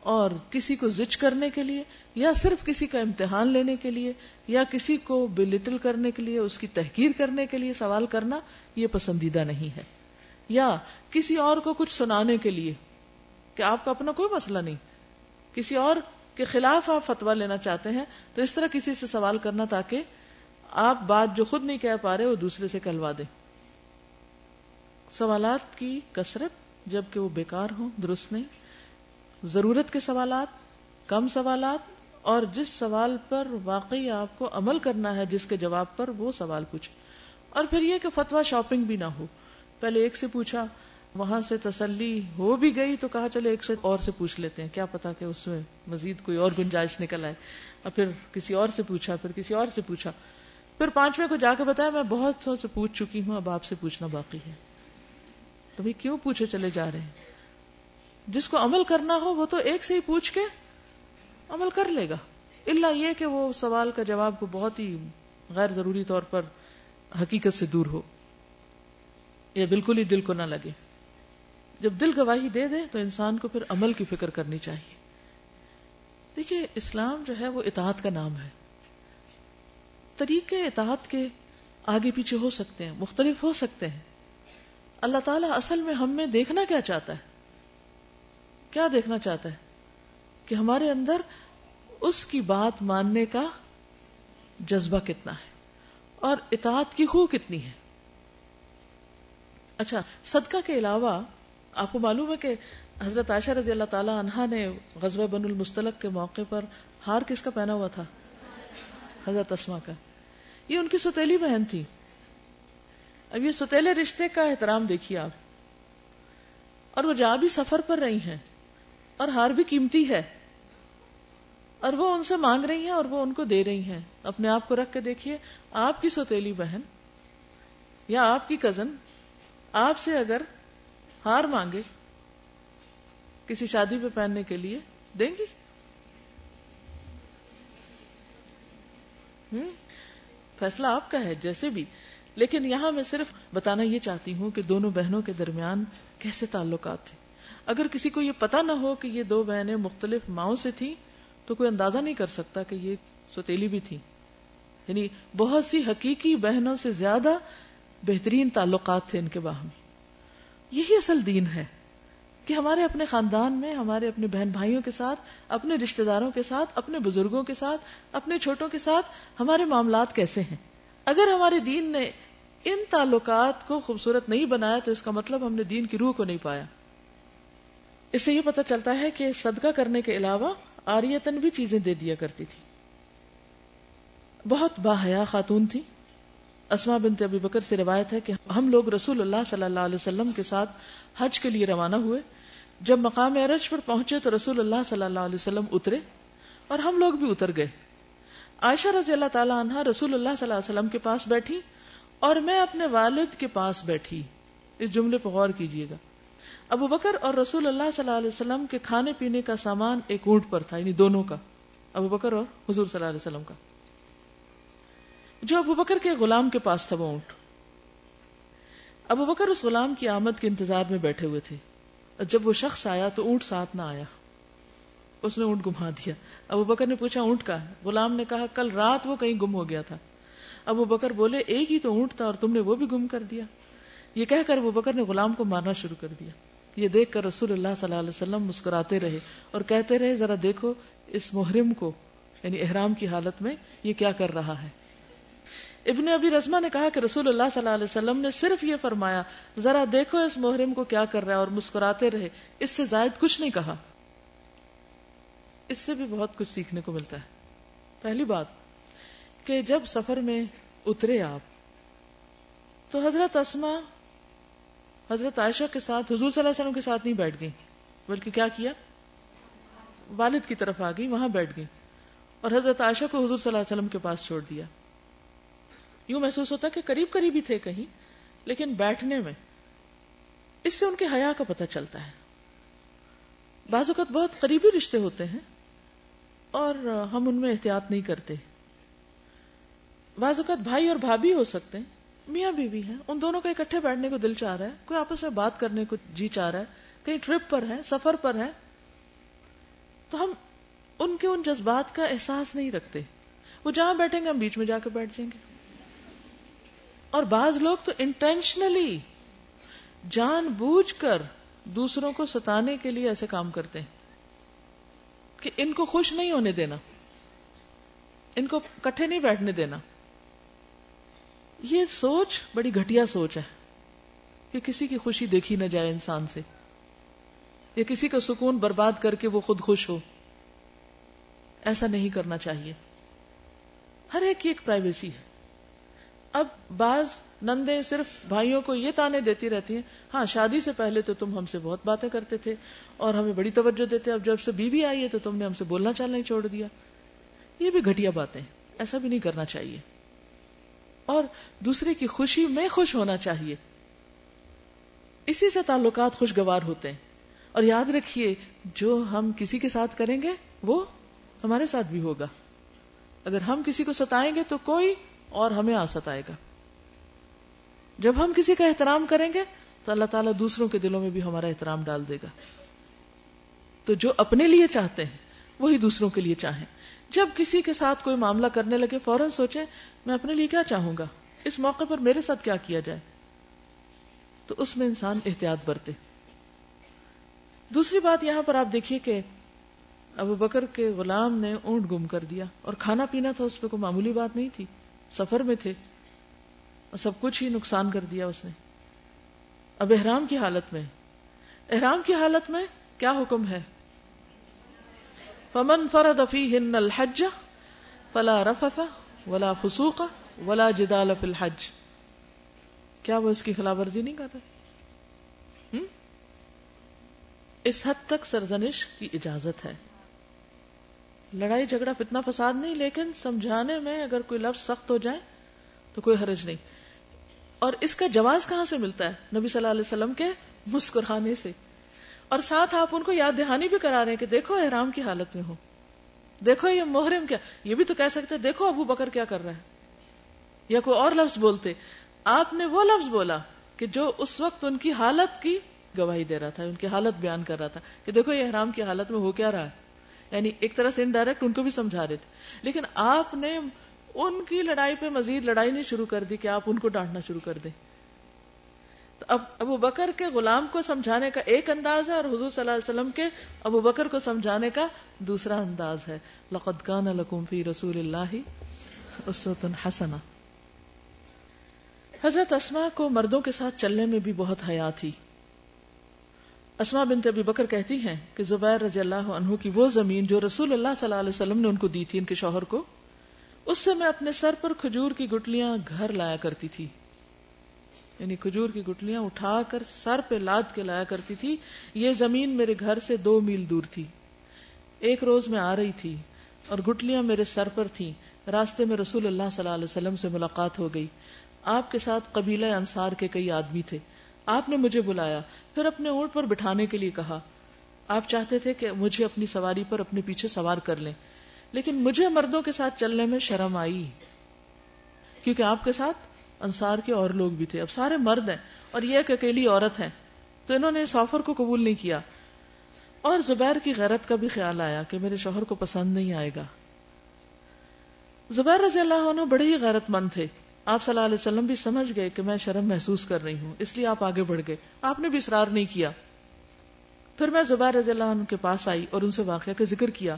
اور کسی کو زچ کرنے کے لیے یا صرف کسی کا امتحان لینے کے لیے یا کسی کو بلٹل کرنے کے لیے، اس کی تحقیر کرنے کے لیے سوال کرنا یہ پسندیدہ نہیں ہے۔ یا کسی اور کو کچھ سنانے کے لیے کہ آپ کا اپنا کوئی مسئلہ نہیں، کسی اور کے خلاف آپ فتوا لینا چاہتے ہیں تو اس طرح کسی سے سوال کرنا تاکہ آپ بات جو خود نہیں کہہ پا رہے وہ دوسرے سے کہلوا دیں۔ سوالات کی کثرت، جبکہ وہ بیکار ہوں، درست نہیں۔ ضرورت کے سوالات، کم سوالات، اور جس سوال پر واقعی آپ کو عمل کرنا ہے، جس کے جواب پر وہ سوال پوچھے۔ اور پھر یہ کہ فتوا شاپنگ بھی نہ ہو۔ پہلے ایک سے پوچھا، وہاں سے تسلی ہو بھی گئی تو کہا چلے ایک سے اور سے پوچھ لیتے ہیں۔ کیا پتا کہ اس میں مزید کوئی اور گنجائش نکل آئے۔ اور پھر کسی اور سے پوچھا، پھر کسی اور سے پوچھا۔ پھر پانچویں کو جا کے بتایا، میں بہت سو سے پوچھ چکی ہوں، اب آپ سے پوچھنا باقی ہے۔ تو بھائی کیوں پوچھے چلے جا رہے ہیں؟ جس کو عمل کرنا ہو وہ تو ایک سے ہی پوچھ کے عمل کر لے گا۔ اللہ یہ کہ وہ سوال کا جواب کو بہت ہی غیر ضروری طور پر حقیقت سے دور ہو۔ یا بالکل ہی دل کو نہ لگے۔ جب دل گواہی دے دے تو انسان کو پھر عمل کی فکر کرنی چاہیے۔ دیکھیے، اسلام جو ہے وہ اطاعت کا نام ہے۔ طریقے اطاعت کے آگے پیچھے ہو سکتے ہیں، مختلف ہو سکتے ہیں۔ اللہ تعالیٰ اصل میں ہم میں دیکھنا کیا چاہتا ہے؟ کیا دیکھنا چاہتا ہے؟ کہ ہمارے اندر اس کی بات ماننے کا جذبہ کتنا ہے اور اطاعت کی خو کتنی ہے؟ اچھا صدقہ کے علاوہ آپ کو معلوم ہے کہ حضرت عائشہ رضی اللہ تعالی عنہا نے غزوہ بن المستلق کے موقع پر ہار کس کا پہنا ہوا تھا؟ حضرت اسما کا۔ یہ ان کی ستیلی بہن تھی۔ اب یہ ستیلے رشتے کا احترام دیکھیے آپ۔ اور وہ جا بھی سفر پر رہی ہیں اور ہار بھی قیمتی ہے۔ اور وہ ان سے مانگ رہی ہیں اور وہ ان کو دے رہی ہیں۔ اپنے آپ کو رکھ کے دیکھیے، آپ کی سوتیلی بہن یا آپ کی کزن آپ سے اگر ہار مانگے کسی شادی پہ پہننے کے لیے، دیں گی؟ فیصلہ آپ کا ہے، جیسے بھی۔ لیکن یہاں میں صرف بتانا یہ چاہتی ہوں کہ دونوں بہنوں کے درمیان کیسے تعلقات تھے؟ اگر کسی کو یہ پتا نہ ہو کہ یہ دو بہنیں مختلف ماؤں سے تھیں، تو کوئی اندازہ نہیں کر سکتا کہ یہ سوتیلی بھی تھی یعنی بہت سی حقیقی بہنوں سے زیادہ بہترین تعلقات تھے ان کے باہم یہی اصل دین ہے کہ ہمارے اپنے خاندان میں، ہمارے اپنے بہن بھائیوں کے ساتھ، اپنے رشتہ داروں کے ساتھ، اپنے بزرگوں کے ساتھ، اپنے چھوٹوں کے ساتھ ہمارے معاملات کیسے ہیں؟ اگر ہمارے دین نے ان تعلقات کو خوبصورت نہیں بنایا تو اس کا مطلب ہم نے دین کی روح کو نہیں پایا۔ اس سے یہ پتہ چلتا ہے کہ صدقہ کرنے کے علاوہ آریتن بھی چیزیں دے دیا کرتی تھی۔ بہت باحیا خاتون تھی۔ اسما بنت ابی بکر سے روایت ہے کہ ہم لوگ رسول اللہ صلی اللہ علیہ وسلم کے ساتھ حج کے لیے روانہ ہوئے۔ جب مقام عرج پر پہنچے تو رسول اللہ صلی اللہ علیہ وسلم اترے اور ہم لوگ بھی اتر گئے۔ عائشہ رضی اللہ تعالیٰ عنہ رسول اللہ صلی اللہ علیہ وسلم کے پاس بیٹھی۔ اور میں اپنے والد کے پاس بیٹھی۔ اس جملے پر غور کیجیے گا۔ ابو بکر اور رسول اللہ صلی اللہ علیہ وسلم کے کھانے پینے کا سامان ایک اونٹ پر تھا یعنی دونوں کا۔ ابو بکر اور حضور صلی اللہ علیہ وسلم کا۔ جو ابو بکر کے غلام کے پاس تھا وہ اونٹ۔ ابو بکر اس غلام کی آمد کے انتظار میں بیٹھے ہوئے تھے۔ جب وہ شخص آیا تو اونٹ ساتھ نہ آیا۔ اس نے اونٹ گما دیا۔ ابو بکر نے پوچھا، اونٹ کا غلام نے کہا، کل رات وہ کہیں گم ہو گیا تھا۔ ابو بکر بولے، ایک ہی تو اونٹ تھا اور تم نے وہ بھی گم کر دیا۔ یہ کہہ کر ابو بکر نے غلام کو مارنا شروع کر دیا۔ یہ دیکھ کر رسول اللہ صلی اللہ علیہ وسلم مسکراتے رہے اور کہتے رہے، ذرا دیکھو اس محرم کو یعنی احرام کی حالت میں یہ کیا کر رہا ہے۔ ابن ابی رزما نے کہا کہ رسول اللہ صلی اللہ علیہ وسلم نے صرف یہ فرمایا، ذرا دیکھو اس محرم کو کیا کر رہا ہے اور مسکراتے رہے۔ اس سے زائد کچھ نہیں کہا۔ اس سے بھی بہت کچھ سیکھنے کو ملتا ہے۔ پہلی بات کہ جب سفر میں اترے آپ، تو حضرت اسما حضرت عائشہ کے ساتھ، حضور صلی اللہ علیہ وسلم کے ساتھ نہیں بیٹھ گئی بلکہ کیا کیا؟ والد کی طرف آ گئی وہاں بیٹھ گئی اور حضرت عائشہ کو حضور صلی اللہ علیہ وسلم کے پاس چھوڑ دیا۔ یوں محسوس ہوتا کہ قریب قریب ہی تھے کہیں، لیکن بیٹھنے میں اس سے ان کے حیا کا پتہ چلتا ہے۔ بعض اوقات بہت قریبی رشتے ہوتے ہیں اور ہم ان میں احتیاط نہیں کرتے۔ بعض اوقات بھائی اور بھابھی ہو سکتے ہیں، میاں بیوی ہیں، ان دونوں کا اکٹھے بیٹھنے کو دل چاہ رہا ہے، کوئی آپس میں بات کرنے کو جی چاہ رہا ہے، کہیں ٹرپ پر ہے سفر پر ہے تو ہم ان کے ان جذبات کا احساس نہیں رکھتے۔ وہ جہاں بیٹھیں گے، ہم بیچ میں جا کے بیٹھ جائیں گے۔ اور بعض لوگ تو انٹینشنلی جان بوجھ کر دوسروں کو ستانے کے لیے ایسے کام کرتے ہیں کہ ان کو خوش نہیں ہونے دینا، ان کو کٹھے نہیں بیٹھنے دینا۔ یہ سوچ بڑی گھٹیا سوچ ہے کہ کسی کی خوشی دیکھی نہ جائے انسان سے یا کسی کا سکون برباد کر کے وہ خود خوش ہو۔ ایسا نہیں کرنا چاہیے۔ ہر ایک کی ایک پرائیویسی ہے۔ اب بعض نندے صرف بھائیوں کو یہ تانے دیتی رہتی ہیں ہاں شادی سے پہلے تو تم ہم سے بہت باتیں کرتے تھے اور ہمیں بڑی توجہ دیتے، اب جب سے بیوی آئی ہے تو تم نے ہم سے بولنا چالنا ہی چھوڑ دیا۔ یہ بھی گھٹیا باتیں ایسا بھی نہیں کرنا چاہیے۔ اور دوسرے کی خوشی میں خوش ہونا چاہیے۔ اسی سے تعلقات خوشگوار ہوتے ہیں۔ اور یاد رکھیے، جو ہم کسی کے ساتھ کریں گے، وہ ہمارے ساتھ بھی ہوگا۔ اگر ہم کسی کو ستائیں گے تو کوئی اور ہمیں آسط آئے گا۔ جب ہم کسی کا احترام کریں گے، تو اللہ تعالیٰ دوسروں کے دلوں میں بھی ہمارا احترام ڈال دے گا۔ تو جو اپنے لیے چاہتے ہیں، وہی دوسروں کے لیے چاہیں۔ جب کسی کے ساتھ کوئی معاملہ کرنے لگے، فوراً سوچیں میں اپنے لیے کیا چاہوں گا؟ اس موقع پر میرے ساتھ کیا کیا جائے؟ تو اس میں انسان احتیاط برتے۔ دوسری بات یہاں پر آپ دیکھیے کہ ابو بکر کے غلام نے اونٹ گم کر دیا اور کھانا پینا تھا، اس پہ کوئی معمولی بات نہیں تھی۔ سفر میں تھے اور سب کچھ ہی نقصان کر دیا اس نے۔ اب احرام کی حالت میں، احرام کی حالت میں کیا حکم ہے؟ فمن فرد فیہن الحج فلا رفث ولا فسوق ولا جدال فی الحج۔ کیا وہ اس کی خلاف ورزی نہیں کر رہے؟ اس حد تک سرزنش کی اجازت ہے۔ لڑائی، جھگڑا، فتنہ، فساد نہیں، لیکن سمجھانے میں اگر کوئی لفظ سخت ہو جائے تو کوئی حرج نہیں۔ اور اس کا جواز کہاں سے ملتا ہے؟ نبی صلی اللہ علیہ وسلم کے مسکرانے سے۔ اور ساتھ آپ ان کو یاد دہانی بھی کرا رہے ہیں کہ دیکھو احرام کی حالت میں ہو۔ دیکھو یہ محرم کیا۔ یہ بھی تو کہہ سکتے دیکھو ابو بکر کیا کر رہا ہے یا کوئی اور لفظ بولتے۔ آپ نے وہ لفظ بولا کہ جو اس وقت ان کی حالت کی گواہی دے رہا تھا، ان کی حالت بیان کر رہا تھا کہ دیکھو یہ احرام کی حالت میں ہو کیا رہا ہے۔ یعنی ایک طرح سے انڈائریکٹ ان کو بھی سمجھا رہے تھے لیکن آپ نے ان کی لڑائی پہ مزید لڑائی نہیں شروع کر دی کہ آپ ان کو ڈانٹنا شروع کر دیں۔ اب ابو بکر کے غلام کو سمجھانے کا ایک انداز ہے اور حضور صلی اللہ علیہ وسلم کے ابو بکر کو سمجھانے کا دوسرا انداز ہے۔ لقد کان لکم فی رسول اللہ اسوۃ حسنہ۔ حضرت اسما کو مردوں کے ساتھ چلنے میں بھی بہت حیا تھی۔ اسما بنت ابی بکر کہتی ہیں کہ زبیر رضی اللہ عنہ کی وہ زمین جو رسول اللہ صلی اللہ علیہ وسلم نے ان کو دی تھی، ان کے شوہر کو، اس سے میں اپنے سر پر کھجور کی گٹلیاں گھر لایا کرتی تھی۔ یعنی کھجور کی گٹلیاں اٹھا کر سر پہ لاد کے لایا کرتی تھی۔ یہ زمین میرے گھر سے دو میل دور تھی۔ ایک روز میں آ رہی تھی اور گٹلیاں میرے سر پر تھیں۔ راستے میں رسول اللہ صلی اللہ علیہ وسلم سے ملاقات ہو گئی۔ آپ کے ساتھ قبیلہ انصار کے کئی آدمی تھے۔ آپ نے مجھے بلایا، پھر اپنے اونٹ پر بٹھانے کے لیے کہا۔ آپ چاہتے تھے کہ مجھے اپنی سواری پر اپنے پیچھے سوار کر لیں، لیکن مجھے مردوں کے ساتھ چلنے میں شرم آئی۔ کیونکہ آپ کے ساتھ انصار کے اور لوگ بھی تھے۔ اب سارے مرد ہیں اور یہ ایک اکیلی عورت ہے۔ تو انہوں نے اس آفر کو قبول نہیں کیا۔ اور زبیر کی غیرت کا بھی خیال آیا کہ میرے شوہر کو پسند نہیں آئے گا۔ زبیر رضی اللہ عنہ بڑے ہی غیرت مند تھے۔ آپ صلی اللہ علیہ وسلم بھی سمجھ گئے کہ میں شرم محسوس کر رہی ہوں۔ اس لیے آپ آگے بڑھ گئے۔ آپ نے بھی اصرار نہیں کیا۔ پھر میں زبیر رضی اللہ عنہ کے پاس آئی اور ان سے واقعہ کا ذکر کیا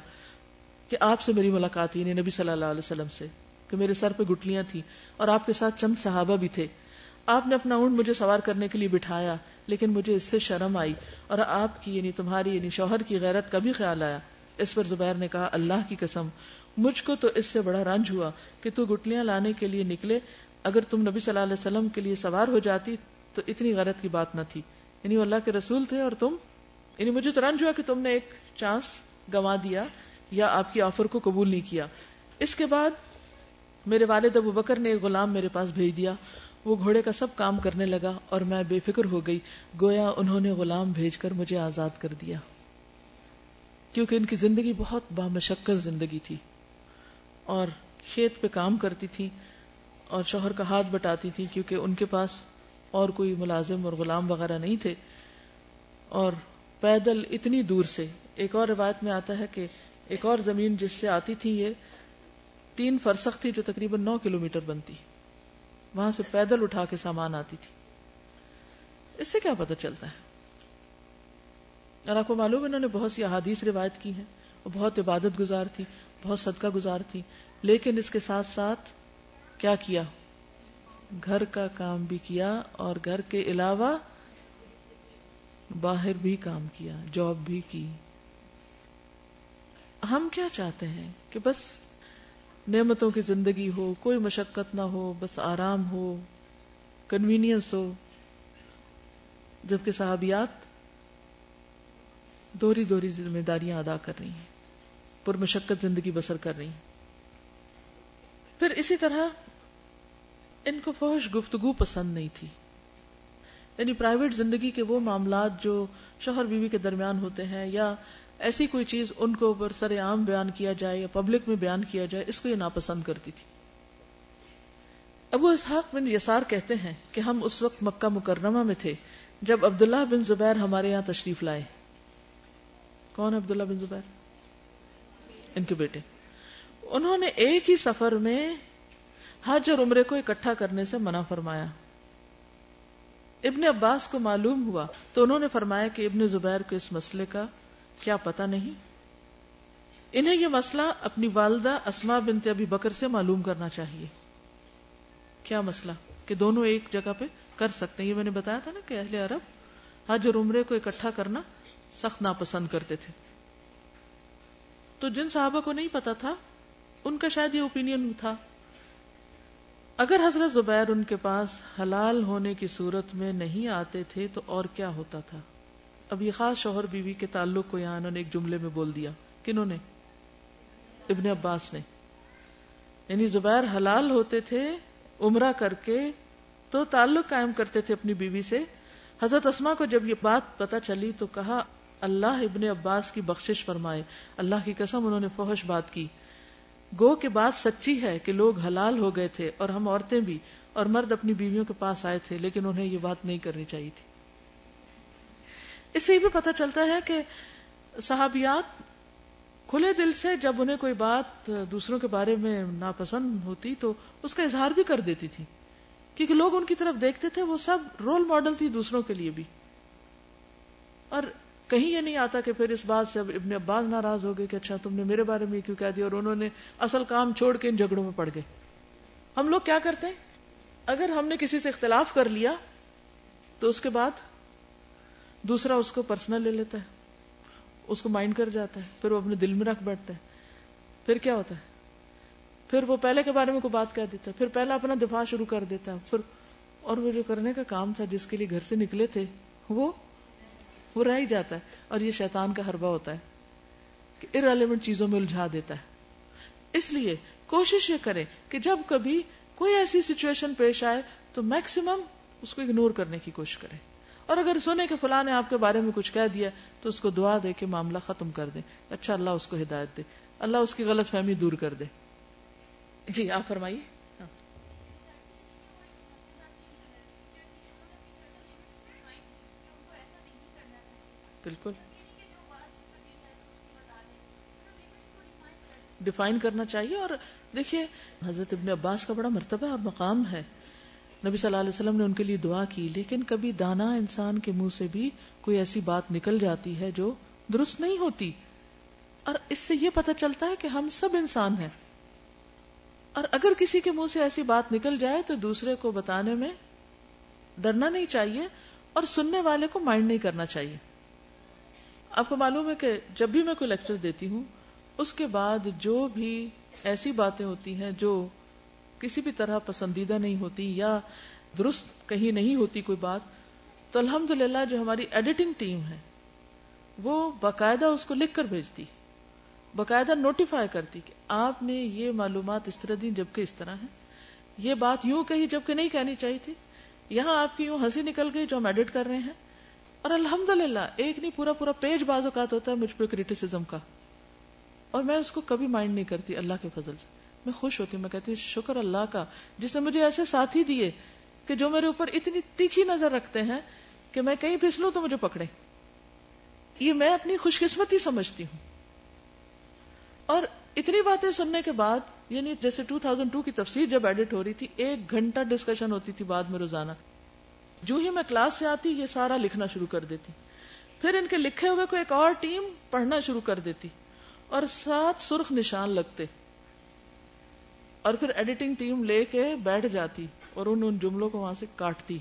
کہ آپ سے میری ملاقات ہی نبی صلی اللہ علیہ وسلم سے۔ کہ میرے سر پہ گٹلیاں تھیں اور آپ کے ساتھ چند صحابہ بھی تھے۔ آپ نے اپنا اونٹ مجھے سوار کرنے کے لیے بٹھایا، لیکن مجھے اس سے شرم آئی اور آپ کی یعنی تمہاری یعنی شوہر کی غیرت کا بھی خیال آیا۔ اس پر زبیر نے کہا، اللہ کی قسم، مجھ کو تو اس سے بڑا رنج ہوا کہ تو گٹلیاں لانے کے لیے نکلے۔ اگر تم نبی صلی اللہ علیہ وسلم کے لیے سوار ہو جاتی تو اتنی غیرت کی بات نہ تھی۔ یعنی وہ اللہ کے رسول تھے اور تم یعنی مجھے تو رنج ہوا کہ تم نے ایک چانس گوا دیا یا آپ کی آفر کو قبول نہیں کیا۔ اس کے بعد میرے والد ابو بکر نے ایک غلام میرے پاس بھیج دیا۔ وہ گھوڑے کا سب کام کرنے لگا اور میں بے فکر ہو گئی۔ گویا انہوں نے غلام بھیج کر مجھے آزاد کر دیا۔ کیونکہ ان کی زندگی بہت بامشکل زندگی تھی۔ اور کھیت پہ کام کرتی تھی اور شوہر کا ہاتھ بٹاتی تھی کیونکہ ان کے پاس اور کوئی ملازم اور غلام وغیرہ نہیں تھے۔ اور پیدل اتنی دور سے، ایک اور روایت میں آتا ہے کہ ایک اور زمین جس سے آتی تھی یہ تین فرسخ تھی جو تقریباً نو کلو میٹر بنتی۔ وہاں سے پیدل اٹھا کے سامان آتی تھی۔ اس سے کیا پتہ چلتا ہے؟ اور آپ کو معلوم انہوں نے بہت سی احادیث روایت کی ہیں وہ بہت عبادت گزار تھی، بہت صدقہ گزار تھی۔ لیکن اس کے ساتھ ساتھ کیا کیا؟ گھر کا کام بھی کیا اور گھر کے علاوہ باہر بھی کام کیا، جاب بھی کی۔ ہم کیا چاہتے ہیں کہ بس نعمتوں کی زندگی ہو، کوئی مشقت نہ ہو، بس آرام ہو کنوینئنس ہو۔ جبکہ صحابیات دوری دوری ذمہ داریاں ادا کر رہی ہیں، پر مشقت زندگی بسر کر رہی ہیں۔ پھر اسی طرح ان کو فوش گفتگو پسند نہیں تھی۔ یعنی پرائیویٹ زندگی کے وہ معاملات جو شوہر بیوی کے درمیان ہوتے ہیں یا ایسی کوئی چیز ان کو سر عام بیان کیا جائے یا پبلک میں بیان کیا جائے، اس کو یہ ناپسند کرتی تھی۔ ابو اسحاق بن یسار کہتے ہیں کہ ہم اس وقت مکہ مکرمہ میں تھے جب عبداللہ بن زبیر ہمارے یہاں تشریف لائے۔ کون عبداللہ بن زبیر؟ ان کے بیٹے۔ انہوں نے ایک ہی سفر میں حج اور عمرے کو اکٹھا کرنے سے منع فرمایا۔ ابن عباس کو معلوم ہوا تو انہوں نے فرمایا کہ ابن زبیر کو اس مسئلے کا کیا پتا نہیں۔ انہیں یہ مسئلہ اپنی والدہ اسما بنت ابی بکر سے معلوم کرنا چاہیے۔ کیا مسئلہ؟ کہ دونوں ایک جگہ پہ کر سکتے ہیں۔ یہ میں نے بتایا تھا نا کہ اہل عرب حج اور عمرے کو اکٹھا کرنا سخت ناپسند کرتے تھے۔ تو جن صحابہ کو نہیں پتا تھا، ان کا شاید یہ اوپینین تھا۔ اگر حضرت زبیر ان کے پاس حلال ہونے کی صورت میں نہیں آتے تھے تو اور کیا ہوتا تھا؟ اب یہ خاص شوہر بیوی کے تعلق کو یہاں انہوں نے ایک جملے میں بول دیا۔ کنہوں نے؟ ابن عباس نے۔ یعنی زبیر حلال ہوتے تھے، عمرہ کر کے تو تعلق قائم کرتے تھے اپنی بیوی سے۔ حضرت اسما کو جب یہ بات پتا چلی تو کہا، اللہ ابن عباس کی بخشش فرمائے۔ اللہ کی قسم، انہوں نے فوہش بات کی۔ گو کے بات سچی ہے کہ لوگ حلال ہو گئے تھے اور ہم عورتیں بھی اور مرد اپنی بیویوں کے پاس آئے تھے، لیکن انہیں یہ بات نہیں کرنی چاہیے تھی۔ اس سے یہ بھی پتا چلتا ہے کہ صحابیات کھلے دل سے جب انہیں کوئی بات دوسروں کے بارے میں ناپسند ہوتی تو اس کا اظہار بھی کر دیتی تھی۔ کیونکہ لوگ ان کی طرف دیکھتے تھے، وہ سب رول ماڈل تھی دوسروں کے لیے بھی۔ اور کہیں یہ نہیں آتا کہ پھر اس بات سے اب ابن عباس ناراض ہو گئے کہ اچھا تم نے میرے بارے میں کیوں کہہ دیا اور انہوں نے اصل کام چھوڑ کے ان جھگڑوں میں پڑ گئے۔ ہم لوگ کیا کرتے ہیں؟ اگر ہم نے کسی سے اختلاف کر لیا تو اس کے بعد دوسرا اس کو پرسنل لے لیتا ہے۔ اس کو مائنڈ کر جاتا ہے، پھر وہ اپنے دل میں رکھ بیٹھتا ہے۔ پھر کیا ہوتا ہے؟ پھر وہ پہلے کے بارے میں کوئی بات کہہ دیتا ہے، پھر پہلا اپنا دفاع شروع کر دیتا ہے۔ پھر اور وہ جو کرنے کا کام تھا، جس کے لیے گھر سے نکلے تھے، وہ وہ رہ ہی جاتا ہے۔ اور یہ شیطان کا حربہ ہوتا ہے کہ ارریلیونٹ چیزوں میں الجھا دیتا ہے۔ اس لیے کوشش یہ کرے کہ جب کبھی کوئی ایسی سچویشن پیش آئے، تو میکسیمم اس کو اگنور کرنے کی کوشش کرے اور اگر سونے کے فلاں نے آپ کے بارے میں کچھ کہہ دیا تو اس کو دعا دے کے معاملہ ختم کر دے۔ اچھا اللہ اس کو ہدایت دے۔ اللہ اس کی غلط فہمی دور کر دے۔ جی آپ فرمائیے۔ ہاں۔ بالکل۔ ڈیفائن کرنا چاہیے اور دیکھیے حضرت ابن عباس کا بڑا مرتبہ اور مقام ہے۔ نبی صلی اللہ علیہ وسلم نے ان کے لیے دعا کی، لیکن کبھی دانا انسان کے منہ سے بھی کوئی ایسی بات نکل جاتی ہے جو درست نہیں ہوتی۔ اور اس سے یہ پتہ چلتا ہے کہ ہم سب انسان ہیں۔ اور اگر کسی کے منہ سے ایسی بات نکل جائے تو دوسرے کو بتانے میں ڈرنا نہیں چاہیے اور سننے والے کو مائنڈ نہیں کرنا چاہیے۔ آپ کو معلوم ہے کہ جب بھی میں کوئی لیکچر دیتی ہوں، اس کے بعد جو بھی ایسی باتیں ہوتی ہیں جو کسی بھی طرح پسندیدہ نہیں ہوتی یا درست کہیں نہیں ہوتی کوئی بات، تو الحمد جو ہماری ایڈیٹنگ ٹیم ہے، وہ باقاعدہ اس کو لکھ کر بھیجتی، باقاعدہ نوٹیفائی کرتی کہ آپ نے یہ معلومات اس طرح دی جبکہ اس طرح ہے یہ بات یوں کہی جبکہ نہیں کہنی چاہیے تھی۔ یہاں آپ کی یوں ہنسی نکل گئی جو ہم ایڈٹ کر رہے ہیں۔ اور الحمد ایک نہیں، پورا پورا پیج باز اوقات ہوتا ہے مجھ پہ کریٹیسم کا۔ اور میں اس کو کبھی مائنڈ نہیں کرتی اللہ کے فضل سے۔ میں خوش ہوتی ہوں۔ میں کہتی ہوں، شکر اللہ کا، جس نے مجھے ایسے ساتھی دیے کہ جو میرے اوپر اتنی تیکھی نظر رکھتے ہیں کہ میں کہیں پھسلوں تو مجھے پکڑے۔ یہ میں اپنی خوش قسمتی سمجھتی ہوں۔ اور اتنی باتیں سننے کے بعد یعنی جیسے 2002 کی تفسیر جب ایڈٹ ہو رہی تھی، ایک گھنٹہ ڈسکشن ہوتی تھی بعد میں روزانہ۔ جو ہی میں کلاس سے آتی، یہ سارا لکھنا شروع کر دیتی۔ پھر ان کے لکھے ہوئے کو ایک اور ٹیم پڑھنا شروع کر دیتی۔ اور سات سرخ نشان لگتے۔ اور پھر ایڈیٹنگ ٹیم لے کے بیٹھ جاتی اور ان ان جملوں کو وہاں سے کاٹتی۔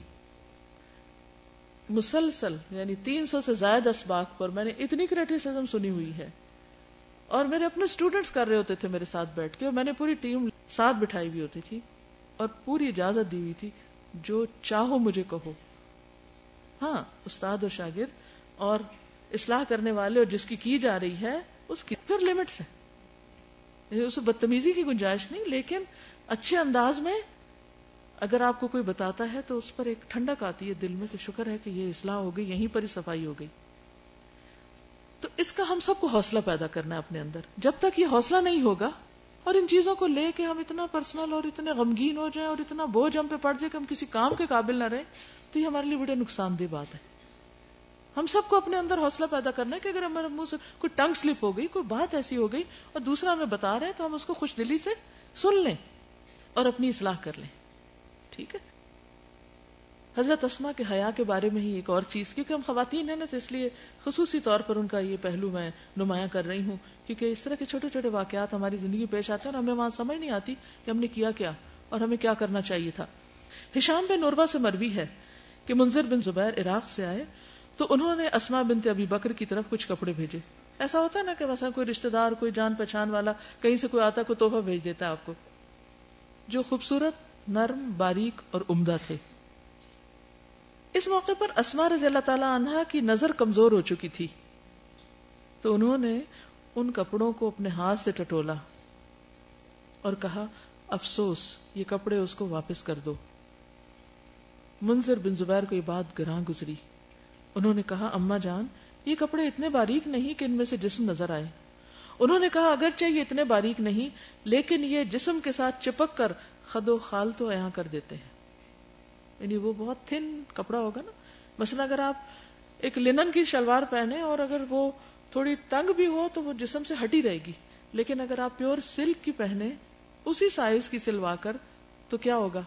مسلسل یعنی تین سو سے زائد اسباق پر میں نے اتنی کریٹیسم سنی ہوئی ہے۔ اور میرے اپنے اسٹوڈینٹس کر رہے ہوتے تھے میرے ساتھ بیٹھ کے، اور میں نے پوری ٹیم ساتھ بٹھائی ہوئی ہوتی تھی اور پوری اجازت دی ہوئی تھی جو چاہو مجھے کہو۔ ہاں استاد اور شاگرد، اور اصلاح کرنے والے اور جس کی کی جا رہی ہے، اس کی پھر لمٹس ہے اسے بدتمیزی کی گنجائش نہیں، لیکن اچھے انداز میں اگر آپ کو کوئی بتاتا ہے تو اس پر ایک ٹھنڈک آتی ہے دل میں کہ شکر ہے کہ یہ اصلاح ہو گئی، یہیں پر ہی صفائی ہو گئی۔ تو اس کا ہم سب کو حوصلہ پیدا کرنا ہے اپنے اندر۔ جب تک یہ حوصلہ نہیں ہوگا اور ان چیزوں کو لے کے ہم اتنا پرسنل اور اتنے غمگین ہو جائیں اور اتنا بوجھ ہم پہ پڑ جائے کہ ہم کسی کام کے قابل نہ رہے تو یہ ہمارے لیے بڑے نقصان دہ بات ہے۔ ہم سب کو اپنے اندر حوصلہ پیدا کرنا ہے کہ اگر ہمارے منہ سے کوئی ٹنگ سلپ ہو گئی، کوئی بات ایسی ہو گئی اور دوسرا ہمیں بتا رہے تو ہم اس کو خوش دلی سے سن لیں اور اپنی اصلاح کر لیں۔ ٹھیک ہے؟ حضرت اسما کے حیا کے بارے میں ہی ایک اور چیز، کیونکہ ہم خواتین ہیں نا، تو اس لیے خصوصی طور پر ان کا یہ پہلو میں نمایاں کر رہی ہوں، کیونکہ اس طرح کے چھوٹے چھوٹے واقعات ہماری زندگی پیش آتے ہیں اور ہمیں وہاں سمجھ نہیں آتی کہ ہم نے کیا کیا اور ہمیں کیا کرنا چاہیے تھا۔ ہشام بن نوربا سے مروی ہے کہ منظر بن زبیر عراق سے آئے تو انہوں نے اسما بنت ابی بکر کی طرف کچھ کپڑے بھیجے۔ ایسا ہوتا ہے نا کہ مثلا کوئی رشتہ دار، کوئی جان پہچان والا کہیں سے کوئی آتا کوئی توحفہ بھیج دیتا ہے آپ کو۔ جو خوبصورت، نرم، باریک اور عمدہ تھے۔ اس موقع پر اسما رضی اللہ تعالی عنہا کی نظر کمزور ہو چکی تھی۔ تو انہوں نے ان کپڑوں کو اپنے ہاتھ سے ٹٹولا اور کہا، افسوس، یہ کپڑے اس کو واپس کر دو۔ منظر بن زبیر کو یہ بات گراں گزری۔ انہوں نے کہا اما جان، یہ کپڑے اتنے باریک نہیں کہ ان میں سے جسم نظر آئے۔ انہوں نے کہا، اگرچہ یہ اتنے باریک نہیں، لیکن یہ جسم کے ساتھ چپک کر خد و خال تو یہاں کر دیتے ہیں۔ یعنی وہ بہت تھن کپڑا ہوگا نا۔ مثلا اگر آپ ایک لنن کی شلوار پہنے اور اگر وہ تھوڑی تنگ بھی ہو تو وہ جسم سے ہٹی رہے گی۔ لیکن اگر آپ پیور سلک کی پہنے اسی سائز کی سلوا کر، تو کیا ہوگا؟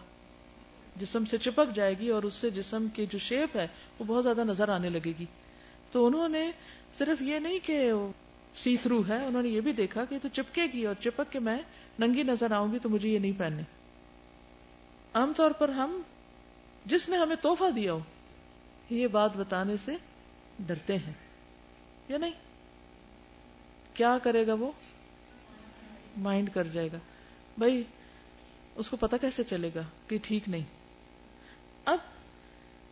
جسم سے چپک جائے گی اور اس سے جسم کی جو شیپ ہے وہ بہت زیادہ نظر آنے لگے گی۔ تو انہوں نے صرف یہ نہیں کہ سی تھرو ہے، انہوں نے یہ بھی دیکھا کہ تو چپکے گی اور چپک کے میں ننگی نظر آؤں گی تو مجھے یہ نہیں پہننے۔ عام طور پر ہم، جس نے ہمیں توحفہ دیا ہو، یہ بات بتانے سے ڈرتے ہیں۔ یا نہیں؟ کیا کرے گا وہ؟ مائنڈ کر جائے گا۔ بھائی، اس کو پتا کیسے چلے گا کہ ٹھیک نہیں؟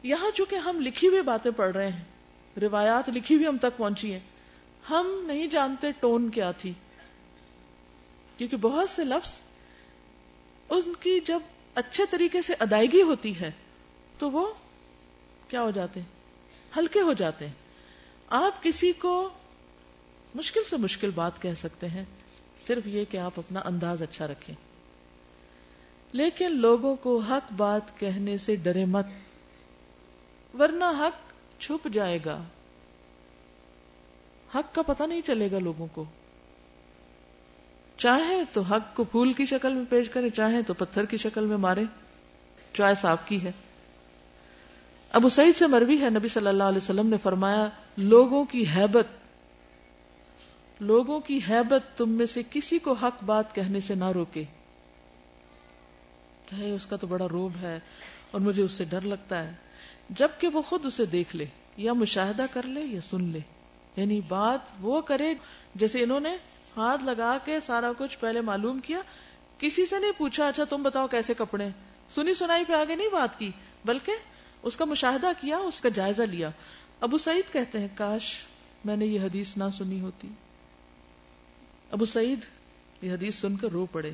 یہاں چونکہ ہم لکھی ہوئی باتیں پڑھ رہے ہیں، روایات لکھی ہوئی ہم تک پہنچی ہیں، ہم نہیں جانتے ٹون کیا تھی۔ کیونکہ بہت سے لفظ ان کی جب اچھے طریقے سے ادائیگی ہوتی ہے، تو وہ کیا ہو جاتے ہیں؟ ہلکے ہو جاتے ہیں۔ آپ کسی کو مشکل سے مشکل بات کہہ سکتے ہیں، صرف یہ کہ آپ اپنا انداز اچھا رکھیں۔ لیکن لوگوں کو حق بات کہنے سے ڈرے مت۔ ورنہ حق چھپ جائے گا۔ حق کا پتہ نہیں چلے گا لوگوں کو۔ چاہے تو حق کو پھول کی شکل میں پیش کرے، چاہے تو پتھر کی شکل میں مارے چوائس آپ کی ہے۔ ابو سعید سے مروی ہے، نبی صلی اللہ علیہ وسلم نے فرمایا، لوگوں کی حیبت، لوگوں کی حیبت تم میں سے کسی کو حق بات کہنے سے نہ روکے۔ کہ اس کا تو بڑا روب ہے اور مجھے اس سے ڈر لگتا ہے۔ جبکہ وہ خود اسے دیکھ لے، یا مشاہدہ کر لے یا سن لے۔ یعنی بات وہ کرے جیسے انہوں نے ہاتھ لگا کے سارا کچھ پہلے معلوم کیا۔ کسی سے نہیں پوچھا اچھا تم بتاؤ کیسے کپڑے؟ سنی سنائی پہ آگے نہیں بات کی، بلکہ اس کا مشاہدہ کیا، اس کا جائزہ لیا۔ ابو سعید کہتے ہیں، کاش میں نے یہ حدیث نہ سنی ہوتی۔ ابو سعید، یہ حدیث سن کر رو پڑے۔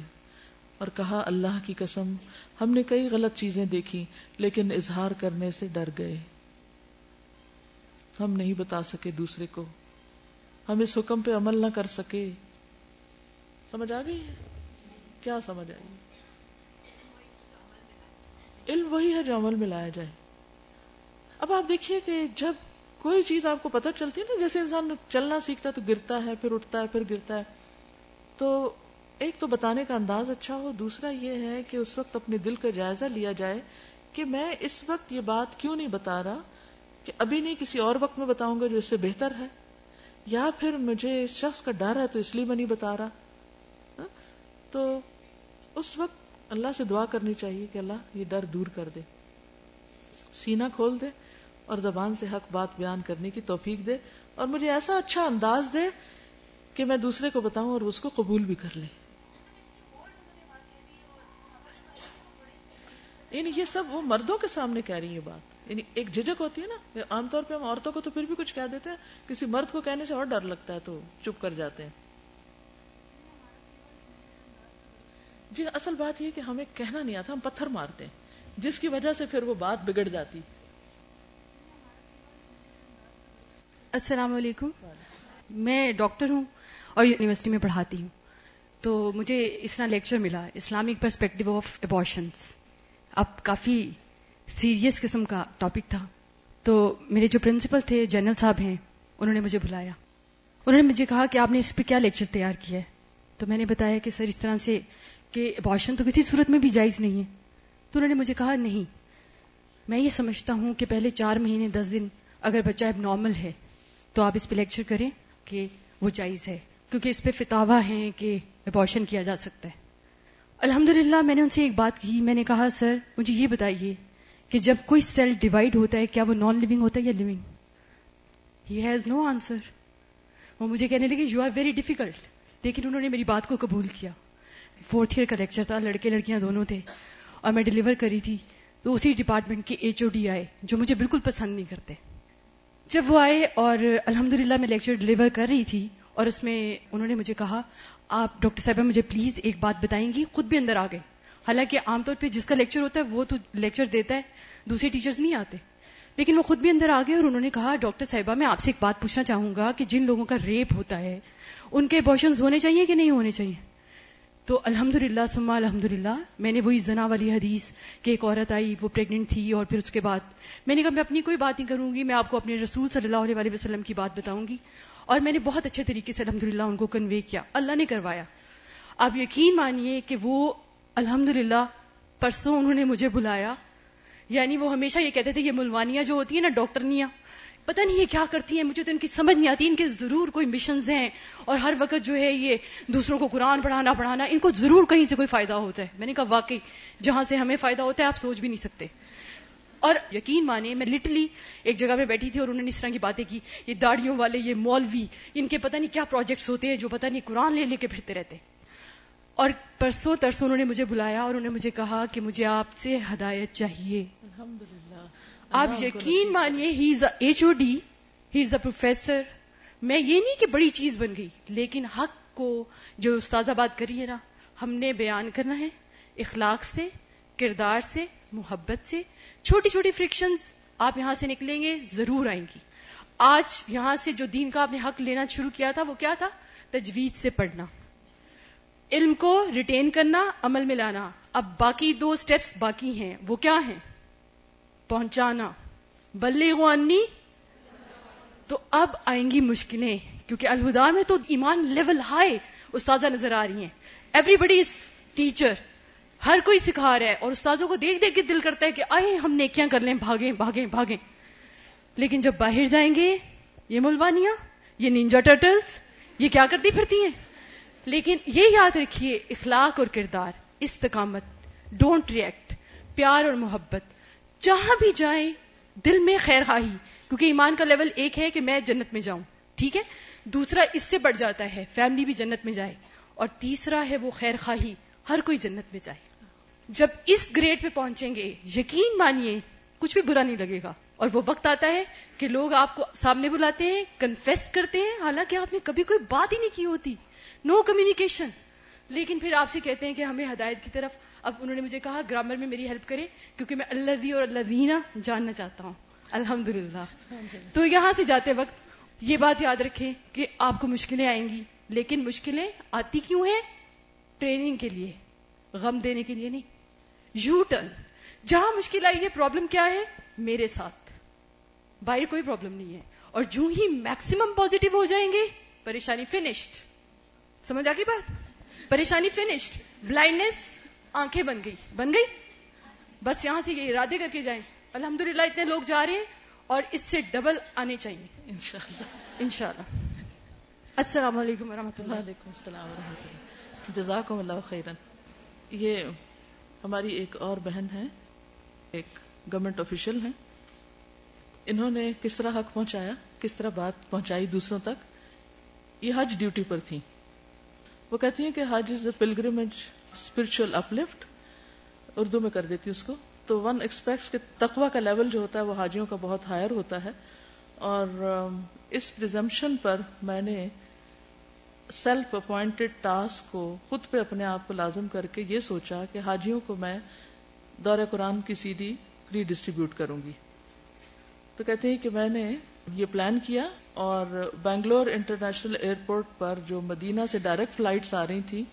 اور کہا، اللہ کی قسم، ہم نے کئی غلط چیزیں دیکھی، لیکن اظہار کرنے سے ڈر گئے۔ ہم نہیں بتا سکے دوسرے کو۔ ہم اس حکم پہ عمل نہ کر سکے۔ سمجھ آ گئی کیا سمجھ آئی؟ علم وہی ہے جو عمل میں لایا جائے۔ اب آپ دیکھیے کہ جب کوئی چیز آپ کو پتہ چلتی ہے نا، جیسے انسان چلنا سیکھتا ہے تو گرتا ہے، پھر اٹھتا ہے، پھر گرتا ہے، تو ایک تو بتانے کا انداز اچھا ہو، دوسرا یہ ہے کہ اس وقت اپنے دل کا جائزہ لیا جائے کہ میں اس وقت یہ بات کیوں نہیں بتا رہا کہ ابھی نہیں کسی اور وقت میں بتاؤں گا جو اس سے بہتر ہے، یا پھر مجھے اس شخص کا ڈر ہے تو اس لیے میں نہیں بتا رہا۔ ہاں؟ تو اس وقت اللہ سے دعا کرنی چاہیے کہ اللہ یہ ڈر دور کر دے سینا کھول دے اور زبان سے حق بات بیان کرنے کی توفیق دے اور مجھے ایسا اچھا انداز دے کہ میں دوسرے کو بتاؤں اور اس کو قبول بھی کر لے۔ یعنی یہ سب وہ مردوں کے سامنے کہہ رہی ہے بات۔ یعنی ایک جھجک ہوتی ہے نا عام طور پہ ہم عورتوں کو تو پھر بھی کچھ کہہ دیتے ہیں، کسی مرد کو کہنے سے اور ڈر لگتا ہے تو چپ کر جاتے ہیں۔ جی اصل بات یہ کہ ہمیں کہنا نہیں آتا، ہم پتھر مارتے ہیں، جس کی وجہ سے پھر وہ بات بگڑ جاتی۔ السلام علیکم۔ میں ڈاکٹر ہوں اور یونیورسٹی میں پڑھاتی ہوں۔ تو مجھے اس طرح لیکچر ملا، اسلامک پرسپیکٹو آف ابارشنس اب کافی سیریس قسم کا ٹاپک تھا۔ تو میرے جو پرنسپل تھے جنرل صاحب ہیں، انہوں نے مجھے بلایا۔ انہوں نے مجھے کہا کہ آپ نے اس پہ کیا لیکچر تیار کیا ہے؟ تو میں نے بتایا کہ سر، اس طرح سے کہ ابارشن تو کسی صورت میں بھی جائز نہیں ہے۔ تو انہوں نے مجھے کہا، نہیں۔ میں یہ سمجھتا ہوں کہ پہلے چار مہینے، دس دن اگر بچہ اب نارمل ہے، تو آپ اس پہ لیکچر کریں کہ وہ جائز ہے۔ کیونکہ اس پہ فتوا ہے کہ ابارشن کیا جا سکتا ہے۔ الحمد میں نے ان سے ایک بات کی، میں نے کہا، سر، مجھے یہ بتائیے کہ جب کوئی سیل ڈیوائڈ ہوتا ہے، کیا وہ نان لونگ ہوتا ہے یا لونگ ہی ہیز نو آنسر وہ مجھے کہنے لگے یو آر ویری ڈیفیکلٹ لیکن انہوں نے میری بات کو قبول کیا۔ فورتھ ایئر کا لیکچر تھا، لڑکے لڑکیاں دونوں تھے اور میں ڈلیور کری تھی۔ تو اسی ڈپارٹمنٹ کے ایچ او ڈی آئے، جو مجھے بالکل پسند نہیں کرتے۔ جب وہ آئے اور الحمد میں لیکچر ڈلیور کر رہی تھی اور اس میں انہوں نے مجھے کہا، آپ ڈاکٹر صاحبہ مجھے پلیز ایک بات بتائیں گی، خود بھی اندر آ گئے۔ حالانکہ عام طور پہ جس کا لیکچر ہوتا ہے وہ تو لیکچر دیتا ہے، دوسرے ٹیچرز نہیں آتے۔ لیکن وہ خود بھی اندر آ گئے اور انہوں نے کہا، ڈاکٹر صاحبہ میں آپ سے ایک بات پوچھنا چاہوں گا کہ جن لوگوں کا ریپ ہوتا ہے، ان کے ابارشنز ہونے چاہیے کہ نہیں ہونے چاہیے؟ تو الحمد للہ سما الحمد للہ میں نے وہی زنا والی حدیث کہ ایک عورت آئی، وہ پریگنٹ تھی اور پھر اس کے بعد میں نے کہا، میں اپنی کوئی بات نہیں کروں گی، میں آپ کو اپنے رسول صلی اللہ علیہ وسلم کی بات بتاؤں گی۔ اور میں نے بہت اچھے طریقے سے الحمد للہ ان کو کنوے کیا۔ اللہ نے کروایا۔ آپ یقین مانیے کہ وہ الحمد للہ پرسوں انہوں نے مجھے بلایا۔ یعنی وہ ہمیشہ یہ کہتے تھے یہ ملوانیاں جو ہوتی ہیں نا ڈاکٹرنیاں پتہ نہیں یہ کیا کرتی ہیں، مجھے تو ان کی سمجھ نہیں آتی، ان کے ضرور کوئی مشنز ہیں۔ اور ہر وقت جو ہے یہ دوسروں کو قرآن پڑھانا پڑھانا، ان کو ضرور کہیں سے کوئی فائدہ ہوتا ہے۔ میں نے کہا، واقعی جہاں سے ہمیں فائدہ ہوتا ہے، آپ سوچ بھی نہیں سکتے۔ اور یقین مانے میں لٹرلی ایک جگہ پہ بیٹھی تھی اور انہوں نے اس طرح کی باتیں کی یہ داڑیوں والے یہ مولوی ان کے پتہ نہیں کیا پروجیکٹس ہوتے ہیں جو پتہ نہیں قرآن لے لے کے پھرتے رہتے اور پرسوں ترسوں انہوں نے مجھے بلایا اور انہوں نے مجھے کہا کہ مجھے آپ سے ہدایت چاہیے۔ آپ یقین مانیے he is a H O D he is a professor میں یہ نہیں کہ بڑی چیز بن گئی لیکن حق کو جو استاذہ بات کری ہے نا ہم نے بیان کرنا ہے اخلاق سے کردار سے، محبت سے، چھوٹی چھوٹی فرکشنز آپ یہاں سے نکلیں گے، ضرور آئیں گی۔ آج یہاں سے جو دین کا آپ نے حق لینا شروع کیا تھا، وہ کیا تھا؟ تجوید سے پڑھنا۔ علم کو ریٹین کرنا، عمل میں لانا۔ اب باقی دو سٹیپس باقی ہیں۔ وہ کیا ہیں؟ پہنچانا۔ بلغوانی تو اب آئیں گی مشکلیں۔ کیونکہ الہدا میں تو ایمان لیول ہائی استاذہ نظر آ رہی ہیں۔ ایوری بڈی از ٹیچر ہر کوئی سکھا رہا ہے اور استاذوں کو دیکھ دیکھ کے دل کرتا ہے کہ آئے ہم نیکیاں کر لیں، بھاگیں بھاگیں بھاگیں۔ لیکن جب باہر جائیں گے، یہ ملوانیاں، یہ نینجا ٹرٹلز یہ کیا کرتی پھرتی ہیں؟ لیکن یہ یاد رکھیے، اخلاق اور کردار، استقامت ڈونٹ ریئیکٹ پیار اور محبت۔ جہاں بھی جائیں، دل میں خیر خواہی، کیونکہ ایمان کا لیول ایک ہے کہ میں جنت میں جاؤں، ٹھیک ہے؟ دوسرا اس سے بڑھ جاتا ہے فیملی بھی جنت میں جائے۔ اور تیسرا ہے وہ خیر خواہی، ہر کوئی جنت میں جائے۔ جب اس گریڈ پہ پہنچیں گے، یقین مانیے، کچھ بھی برا نہیں لگے گا۔ اور وہ وقت آتا ہے کہ لوگ آپ کو سامنے بلاتے ہیں کنفیس کرتے ہیں، حالانکہ آپ نے کبھی کوئی بات ہی نہیں کی ہوتی۔ نو کمیونیکیشن لیکن پھر آپ سے کہتے ہیں کہ ہمیں ہدایت کی طرف، اب انہوں نے مجھے کہا گرامر میں میری ہیلپ کرے کیونکہ میں اللہ دی اور اللہ دینا جاننا چاہتا ہوں۔ الحمد تو یہاں سے جاتے وقت یہ بات یاد رکھیں کہ آپ کو مشکلیں آئیں گی، لیکن مشکلیں آتی کیوں ہیں؟ ٹریننگ کے لیے، غم دینے کے لیے نہیں۔ یو ٹرن جہاں مشکل آئی ہے پرابلم کیا ہے میرے ساتھ باہر کوئی پرابلم نہیں ہے اور جو ہی میکسیمم پوزیٹو ہو جائیں گے پریشانی فنشڈ سمجھ آ گئی بات پریشانی فنشڈ بلائنڈنیس آنکھیں بن گئی بن گئی بس یہاں سے یہ ارادے کر کے جائیں الحمد اتنے لوگ جا رہے ہیں اور اس سے ڈبل آنے چاہیے ان شاء اللہ السلام علیکم و رحمۃ اللہ وعلیکم السلام و رحمۃ اللہ جزاکم اللہ خیرن یہ ہماری ایک اور بہن ہے، ایک گورنمنٹ آفیشل ہیں۔ انہوں نے کس طرح حق پہنچایا، کس طرح بات پہنچائی دوسروں تک، یہ حج ڈیوٹی پر تھی وہ کہتی ہیں کہ حج is a pilgrimage spiritual uplift Urdu میں کر دیتی اس کو۔ تو ون ایکسپیکٹس کے تقوا کا لیول جو ہوتا ہے، وہ حاجیوں کا بہت ہائر ہوتا ہے۔ اور اس پرزمپشن پر میں نے سیلف اپوائنٹڈ ٹاسک کو خود پہ اپنے آپ کو لازم کر کے یہ سوچا کہ حاجیوں کو میں دور قرآن کی سی ڈی ری ڈسٹریبیوٹ کروں گی۔ تو کہتے ہیں کہ میں نے یہ پلان کیا اور بنگلور انٹرنیشنل ایئرپورٹ پر جو مدینہ سے ڈائریکٹ فلائٹس آ رہی تھی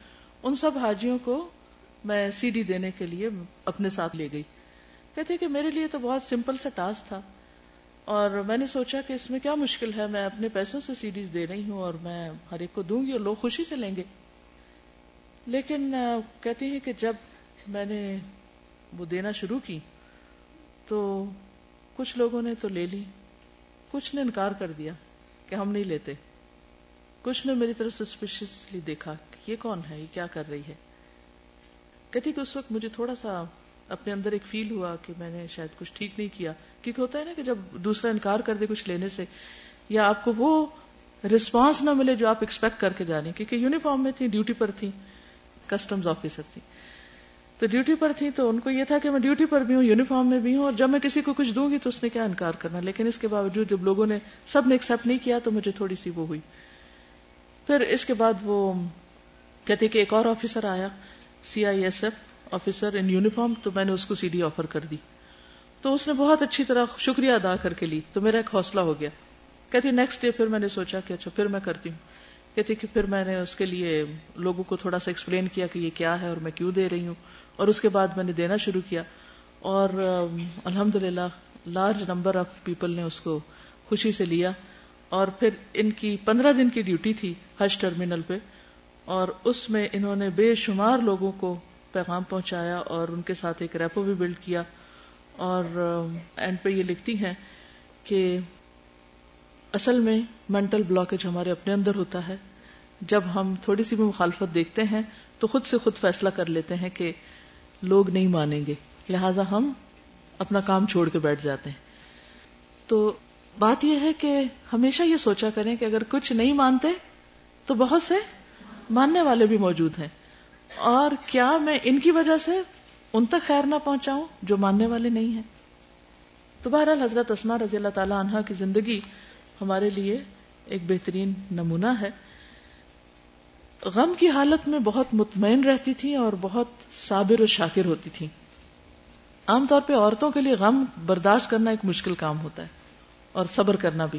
ان سب حاجیوں کو میں سی ڈی دینے کے لیے اپنے ساتھ لے گئی۔ کہتے کہ میرے لیے تو بہت سمپل سا ٹاسک تھا۔ اور میں نے سوچا کہ اس میں کیا مشکل ہے، میں اپنے پیسوں سے سی ڈیز دے رہی ہوں اور میں ہر ایک کو دوں گی اور لوگ خوشی سے لیں گے۔ لیکن کہتی ہے کہ جب میں نے وہ دینا شروع کی تو کچھ لوگوں نے تو لے لی، کچھ نے انکار کر دیا کہ ہم نہیں لیتے۔ کچھ نے میری طرف سسپیشسلی دیکھا کہ یہ کون ہے، یہ کیا کر رہی ہے۔ کہتی کہ اس وقت مجھے تھوڑا سا اپنے اندر ایک فیل ہوا کہ میں نے شاید کچھ ٹھیک نہیں کیا۔ کیونکہ ہوتا ہے نا کہ جب دوسرا انکار کر دے کچھ لینے سے، یا آپ کو وہ رسپانس نہ ملے جو آپ ایکسپیکٹ کر کے جانے کیونکہ یونیفارم میں تھی ڈیوٹی پر تھی کسٹمز آفیسر تھی تو ڈیوٹی پر تھی تو ان کو یہ تھا کہ میں ڈیوٹی پر بھی ہوں یونیفارم میں بھی ہوں، اور جب میں کسی کو کچھ دوں گی تو اس نے کیا انکار کرنا؟ لیکن اس کے باوجود جب لوگوں نے سب نے ایکسپٹ نہیں کیا تو مجھے تھوڑی سی وہ ہوئی۔ پھر اس کے بعد وہ کہتے کہ ایک اور آفیسر آیا C I S F officer in uniform تو میں نے اس کو سی ڈی آفر کر دی۔ تو اس نے بہت اچھی طرح شکریہ ادا کر کے لی، تو میرا ایک حوصلہ ہو گیا۔ کہتی نیکسٹ ڈے پھر میں نے سوچا کہ اچھا پھر میں کرتی ہوں۔ کہتی کہ پھر میں نے اس کے لیے لوگوں کو تھوڑا سا ایکسپلین کیا کہ یہ کیا ہے اور میں کیوں دے رہی ہوں۔ اور اس کے بعد میں نے دینا شروع کیا۔ اور الحمد للہ لارج نمبر آف پیپل نے اس کو خوشی سے لیا۔ اور پھر ان کی پندرہ دن کی ڈیوٹی تھی حج ٹرمینل پہ۔ اور اس میں انہوں نے بے شمار لوگوں کو پیغام پہنچایا اور ان کے ساتھ ایک ریپو بھی بلڈ کیا۔ اور اینڈ پہ یہ لکھتی ہیں کہ اصل میں مینٹل بلاکج ہمارے اپنے اندر ہوتا ہے۔ جب ہم تھوڑی سی بھی مخالفت دیکھتے ہیں تو خود سے خود فیصلہ کر لیتے ہیں کہ لوگ نہیں مانیں گے۔ لہذا ہم اپنا کام چھوڑ کے بیٹھ جاتے ہیں۔ تو بات یہ ہے کہ ہمیشہ یہ سوچا کریں کہ اگر کچھ نہیں مانتے تو بہت سے ماننے والے بھی موجود ہیں۔ اور کیا میں ان کی وجہ سے ان تک خیر نہ پہنچاؤں جو ماننے والے نہیں ہیں۔ تو بہرحال حضرت اسما رضی اللہ تعالی عنہ کی زندگی ہمارے لیے ایک بہترین نمونہ ہے۔ غم کی حالت میں بہت مطمئن رہتی تھی اور بہت صابر و شاکر ہوتی تھی عام طور پہ عورتوں کے لیے غم برداشت کرنا ایک مشکل کام ہوتا ہے اور صبر کرنا بھی۔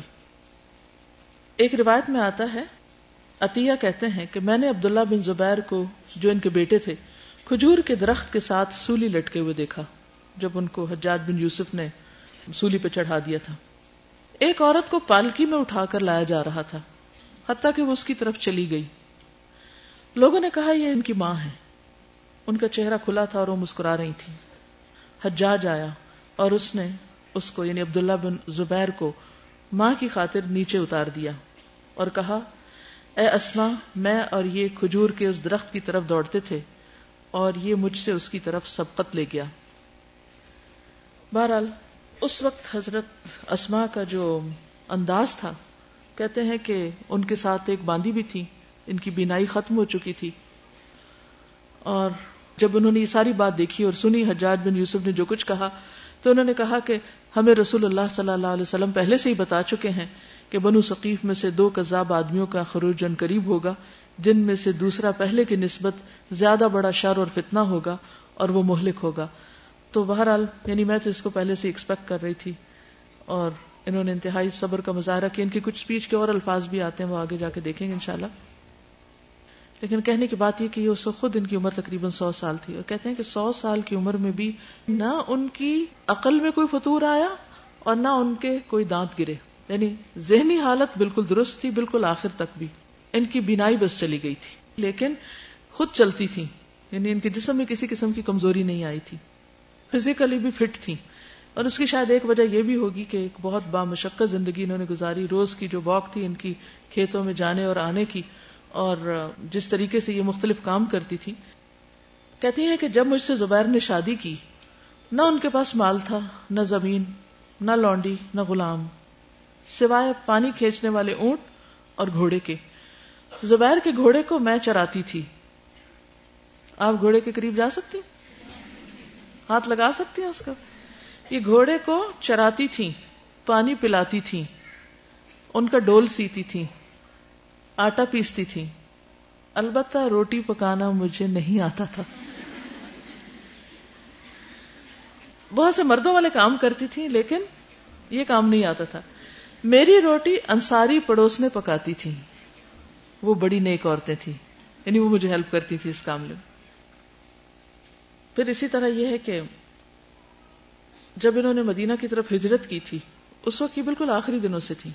ایک روایت میں آتا ہے، عطیہ کہتے ہیں کہ میں نے عبداللہ بن زبیر کو، جو ان کے بیٹے تھے کھجور کے درخت کے ساتھ سولی لٹکے ہوئے دیکھا، جب ان کو حجاج بن یوسف نے سولی پہ چڑھا دیا تھا۔ ایک عورت کو پالکی میں اٹھا کر لایا جا رہا تھا، حتیٰ کہ وہ اس کی طرف چلی گئی۔ لوگوں نے کہا، یہ ان کی ماں ہے۔ ان کا چہرہ کھلا تھا اور وہ مسکرا رہی تھی حجاج آیا اور اس نے اس کو یعنی عبداللہ بن زبیر کو، ماں کی خاطر نیچے اتار دیا اور کہا، اے اسما میں اور یہ کھجور کے اس درخت کی طرف دوڑتے تھے۔ اور یہ مجھ سے اس کی طرف سبقت لے گیا۔ بہرحال، اس وقت حضرت اسما کا جو انداز تھا، کہتے ہیں کہ ان کے ساتھ ایک باندھی بھی تھی، ان کی بینائی ختم ہو چکی تھی۔ اور جب انہوں نے یہ ساری بات دیکھی اور سنی، حجاج بن یوسف نے جو کچھ کہا، تو انہوں نے کہا کہ ہمیں رسول اللہ صلی اللہ علیہ وسلم پہلے سے ہی بتا چکے ہیں کہ بنو ثقیف میں سے دو کذاب آدمیوں کا خروج جن قریب ہوگا۔ جن میں سے دوسرا پہلے کی نسبت زیادہ بڑا شر اور فتنہ ہوگا اور وہ مہلک ہوگا۔ تو بہرحال یعنی میں تو اس کو پہلے سے ایکسپیکٹ کر رہی تھی اور انہوں نے انتہائی صبر کا مظاہرہ کیا۔ ان کی کچھ اسپیچ کے اور الفاظ بھی آتے ہیں، وہ آگے جا کے دیکھیں گے انشاءاللہ۔ لیکن کہنے کی بات یہ کہ اس وقت خود ان کی عمر تقریباً سو سال تھی۔ اور کہتے ہیں کہ سو سال کی عمر میں بھی نہ ان کی عقل میں کوئی فطور آیا اور نہ ان کے کوئی دانت گرے۔ یعنی ذہنی حالت بالکل درست تھی، بالکل آخر تک بھی۔ ان کی بینائی بس چلی گئی تھی، لیکن خود چلتی تھی یعنی ان کے جسم میں کسی قسم کی کمزوری نہیں آئی تھی۔ فزیکلی بھی فٹ تھی اور اس کی شاید ایک وجہ یہ بھی ہوگی کہ ایک بہت بامشقت زندگی انہوں نے گزاری، روز کی جو واک تھی، ان کی کھیتوں میں جانے اور آنے کی، اور جس طریقے سے یہ مختلف کام کرتی تھی۔ کہتی ہے کہ جب مجھ سے زبیر نے شادی کی، نہ ان کے پاس مال تھا، نہ زمین، نہ لونڈی، نہ غلام، سوائے پانی کھینچنے والے اونٹ اور گھوڑے کے۔ زبیر کے گھوڑے کو میں چراتی تھی۔ آپ گھوڑے کے قریب جا سکتی؟ ہاتھ لگا سکتی ہیں اس کا؟ یہ گھوڑے کو چراتی تھی، پانی پلاتی تھی، ان کا ڈول سیتی تھی، آٹا پیستی تھی۔ البتہ روٹی پکانا مجھے نہیں آتا تھا۔ بہت سے مردوں والے کام کرتی تھی لیکن یہ کام نہیں آتا تھا۔ میری روٹی انصاری پڑوس نے پکاتی تھی۔ وہ بڑی نیک عورتیں تھی یعنی وہ مجھے ہیلپ کرتی تھی اس کام میں۔ پھر اسی طرح یہ ہے کہ جب انہوں نے مدینہ کی طرف ہجرت کی تھی، اس وقت یہ بالکل آخری دنوں سے تھی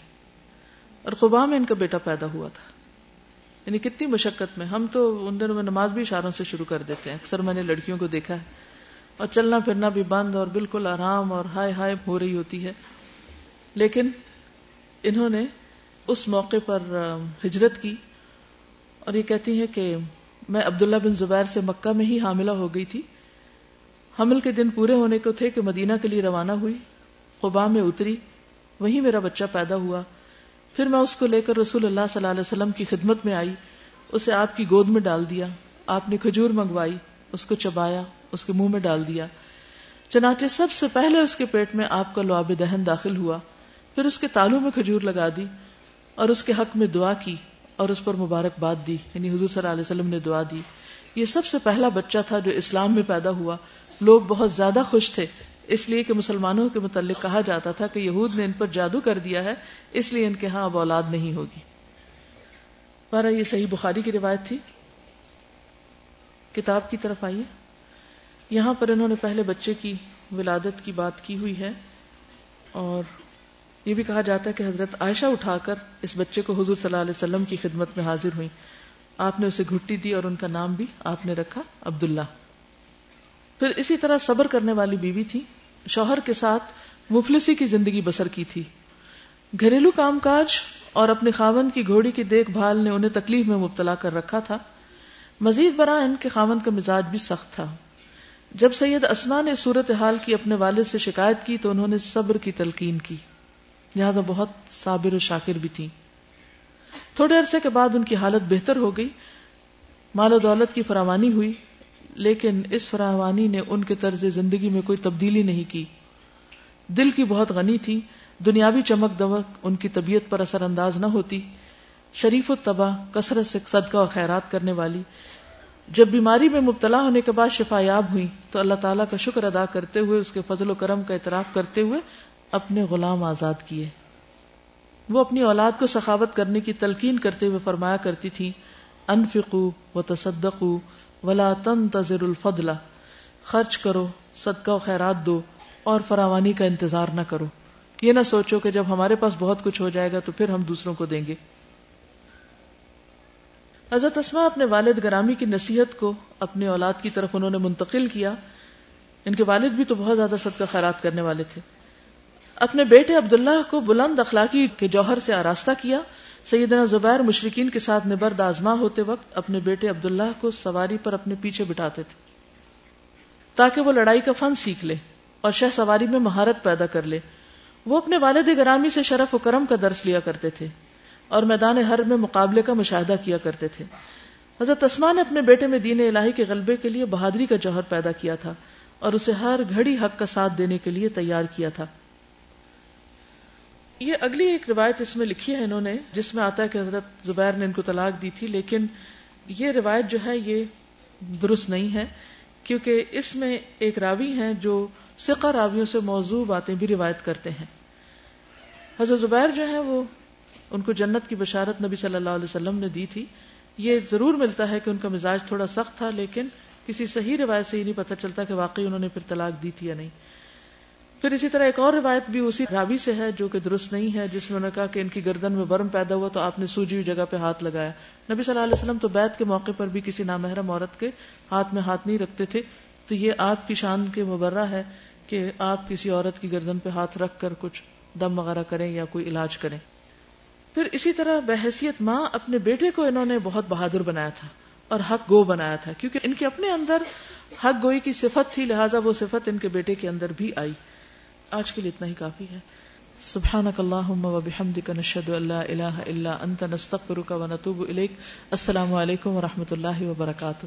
اور خبا میں ان کا بیٹا پیدا ہوا تھا۔ یعنی کتنی مشقت میں، ہم تو ان دنوں میں نماز بھی اشاروں سے شروع کر دیتے ہیں۔ اکثر میں نے لڑکیوں کو دیکھا ہے۔ اور چلنا پھرنا بھی بند اور بالکل آرام اور ہائے ہائے ہو رہی ہوتی ہے۔ لیکن انہوں نے اس موقع پر ہجرت کی۔ اور یہ کہتی ہے کہ میں عبداللہ بن زبیر سے مکہ میں ہی حاملہ ہو گئی تھی۔ حمل کے دن پورے ہونے کو تھے کہ مدینہ کے لیے روانہ ہوئی قبا میں اتری وہی میرا بچہ پیدا ہوا۔ پھر میں اس کو لے کر رسول اللہ صلی اللہ علیہ وسلم کی خدمت میں آئی، اسے آپ کی گود میں ڈال دیا۔ آپ نے کھجور منگوائی، اس کو چبایا، اس کے منہ میں ڈال دیا۔ چنانچہ سب سے پہلے اس کے پیٹ میں آپ کا لعاب دہن داخل ہوا۔ پھر اس کے تالو میں کھجور لگا دی اور اس کے حق میں دعا کی۔ اور اس پر مبارکباد دی۔ یعنی حضور صلی اللہ علیہ وسلم نے دعا دی۔ یہ سب سے پہلا بچہ تھا جو اسلام میں پیدا ہوا۔ لوگ بہت زیادہ خوش تھے۔ اس لیے کہ مسلمانوں کے متعلق کہا جاتا تھا کہ یہود نے ان پر جادو کر دیا ہے، اس لیے ان کے ہاں اب اولاد نہیں ہوگی۔ پارا یہ صحیح بخاری کی روایت تھی۔ کتاب کی طرف آئیے۔ یہاں پر انہوں نے پہلے بچے کی ولادت کی بات کی ہوئی ہے اور یہ بھی کہا جاتا ہے کہ حضرت عائشہ اٹھا کر اس بچے کو حضور صلی اللہ علیہ وسلم کی خدمت میں حاضر ہوئی آپ نے اسے گھٹی دی اور ان کا نام بھی آپ نے رکھا، عبداللہ۔ پھر اسی طرح صبر کرنے والی بیوی تھی، شوہر کے ساتھ مفلسی کی زندگی بسر کی تھی۔ گھریلو کام کاج اور اپنے خاون کی گھوڑی کی دیکھ بھال نے انہیں تکلیف میں مبتلا کر رکھا تھا۔ مزید برآں ان کے خاون کا مزاج بھی سخت تھا۔ جب سید اسما نے صورت حال کی اپنے والد سے شکایت کی تو انہوں نے صبر کی تلقین کی۔ لہٰذا بہت صابر و شاکر بھی تھی تھوڑے عرصے کے بعد ان کی حالت بہتر ہو گئی۔ مال و دولت کی فراوانی ہوئی، لیکن اس فراوانی نے ان کے طرز زندگی میں کوئی تبدیلی نہیں کی۔ دل کی بہت غنی تھی، دنیاوی چمک دمک ان کی طبیعت پر اثر انداز نہ ہوتی۔ شریف الطبع کثرت سے صدقہ و خیرات کرنے والی۔ جب بیماری میں مبتلا ہونے کے بعد شفا یاب ہوئی، تو اللہ تعالیٰ کا شکر ادا کرتے ہوئے، اس کے فضل و کرم کا اعتراف کرتے ہوئے اپنے غلام آزاد کیے۔ وہ اپنی اولاد کو سخاوت کرنے کی تلقین کرتے ہوئے فرمایا کرتی تھی انفقو و تصدقو ولا تن تذر خرچ کرو، صدقہ و خیرات دو اور فراوانی کا انتظار نہ کرو۔ یہ نہ سوچو کہ جب ہمارے پاس بہت کچھ ہو جائے گا تو پھر ہم دوسروں کو دیں گے۔ حضرت اسما اپنے والد گرامی کی نصیحت کو اپنے اولاد کی طرف انہوں نے منتقل کیا۔ ان کے والد بھی تو بہت زیادہ صدقہ خیرات کرنے والے تھے۔ اپنے بیٹے عبداللہ کو بلند اخلاقی کے جوہر سے آراستہ کیا، سیدنا زبیر مشرقین کے ساتھ نبرد آزما ہوتے وقت اپنے بیٹے عبداللہ کو سواری پر اپنے پیچھے بٹھاتے تھے، تاکہ وہ لڑائی کا فن سیکھ لے اور شہ سواری میں مہارت پیدا کر لے۔ وہ اپنے والد گرامی سے شرف و کرم کا درس لیا کرتے تھے اور میدان ہر میں مقابلے کا مشاہدہ کیا کرتے تھے۔ حضرت اسما نے اپنے بیٹے میں دین الہی کے غلبے کے لیے بہادری کا جوہر پیدا کیا تھا اور اسے ہر گھڑی حق کا ساتھ دینے کے لیے تیار کیا تھا۔ یہ اگلی ایک روایت اس میں لکھی ہے انہوں نے، جس میں آتا ہے کہ حضرت زبیر نے ان کو طلاق دی تھی، لیکن یہ روایت جو ہے یہ درست نہیں ہے، کیونکہ اس میں ایک راوی ہیں جو سکا راویوں سے موضوع باتیں بھی روایت کرتے ہیں۔ حضرت زبیر جو ہے وہ ان کو جنت کی بشارت نبی صلی اللہ علیہ وسلم نے دی تھی۔ یہ ضرور ملتا ہے کہ ان کا مزاج تھوڑا سخت تھا، لیکن کسی صحیح روایت سے یہ نہیں پتہ چلتا کہ واقعی انہوں نے پھر طلاق دی تھی یا نہیں۔ پھر اسی طرح ایک اور روایت بھی اسی راوی سے ہے جو کہ درست نہیں ہے، جس میں انہوں نے کہا کہ ان کی گردن میں برم پیدا ہوا تو آپ نے سوجی ہوئی جگہ پہ ہاتھ لگایا۔ نبی صلی اللہ علیہ وسلم تو بیت کے موقع پر بھی کسی نامحرم عورت کے ہاتھ میں ہاتھ نہیں رکھتے تھے۔ تو یہ آپ کی شان کے مبرہ ہے کہ آپ کسی عورت کی گردن پہ ہاتھ رکھ کر کچھ دم وغیرہ کریں یا کوئی علاج کریں۔ پھر اسی طرح بحثیت ماں اپنے بیٹے کو انہوں نے بہت بہادر بنایا تھا اور حق گو بنایا تھا، کیونکہ ان کے اپنے اندر حق گوئی کی صفت تھی، لہٰذا وہ صفت ان کے بیٹے کے اندر بھی آئی۔ آج کے لیے اتنا ہی کافی ہے۔ سبحانک اللہم و بحمدک نشہد اللہ الہ الا انت، نستغفرک و نتوب الیک۔ السلام علیکم و رحمت اللہ وبرکاتہ۔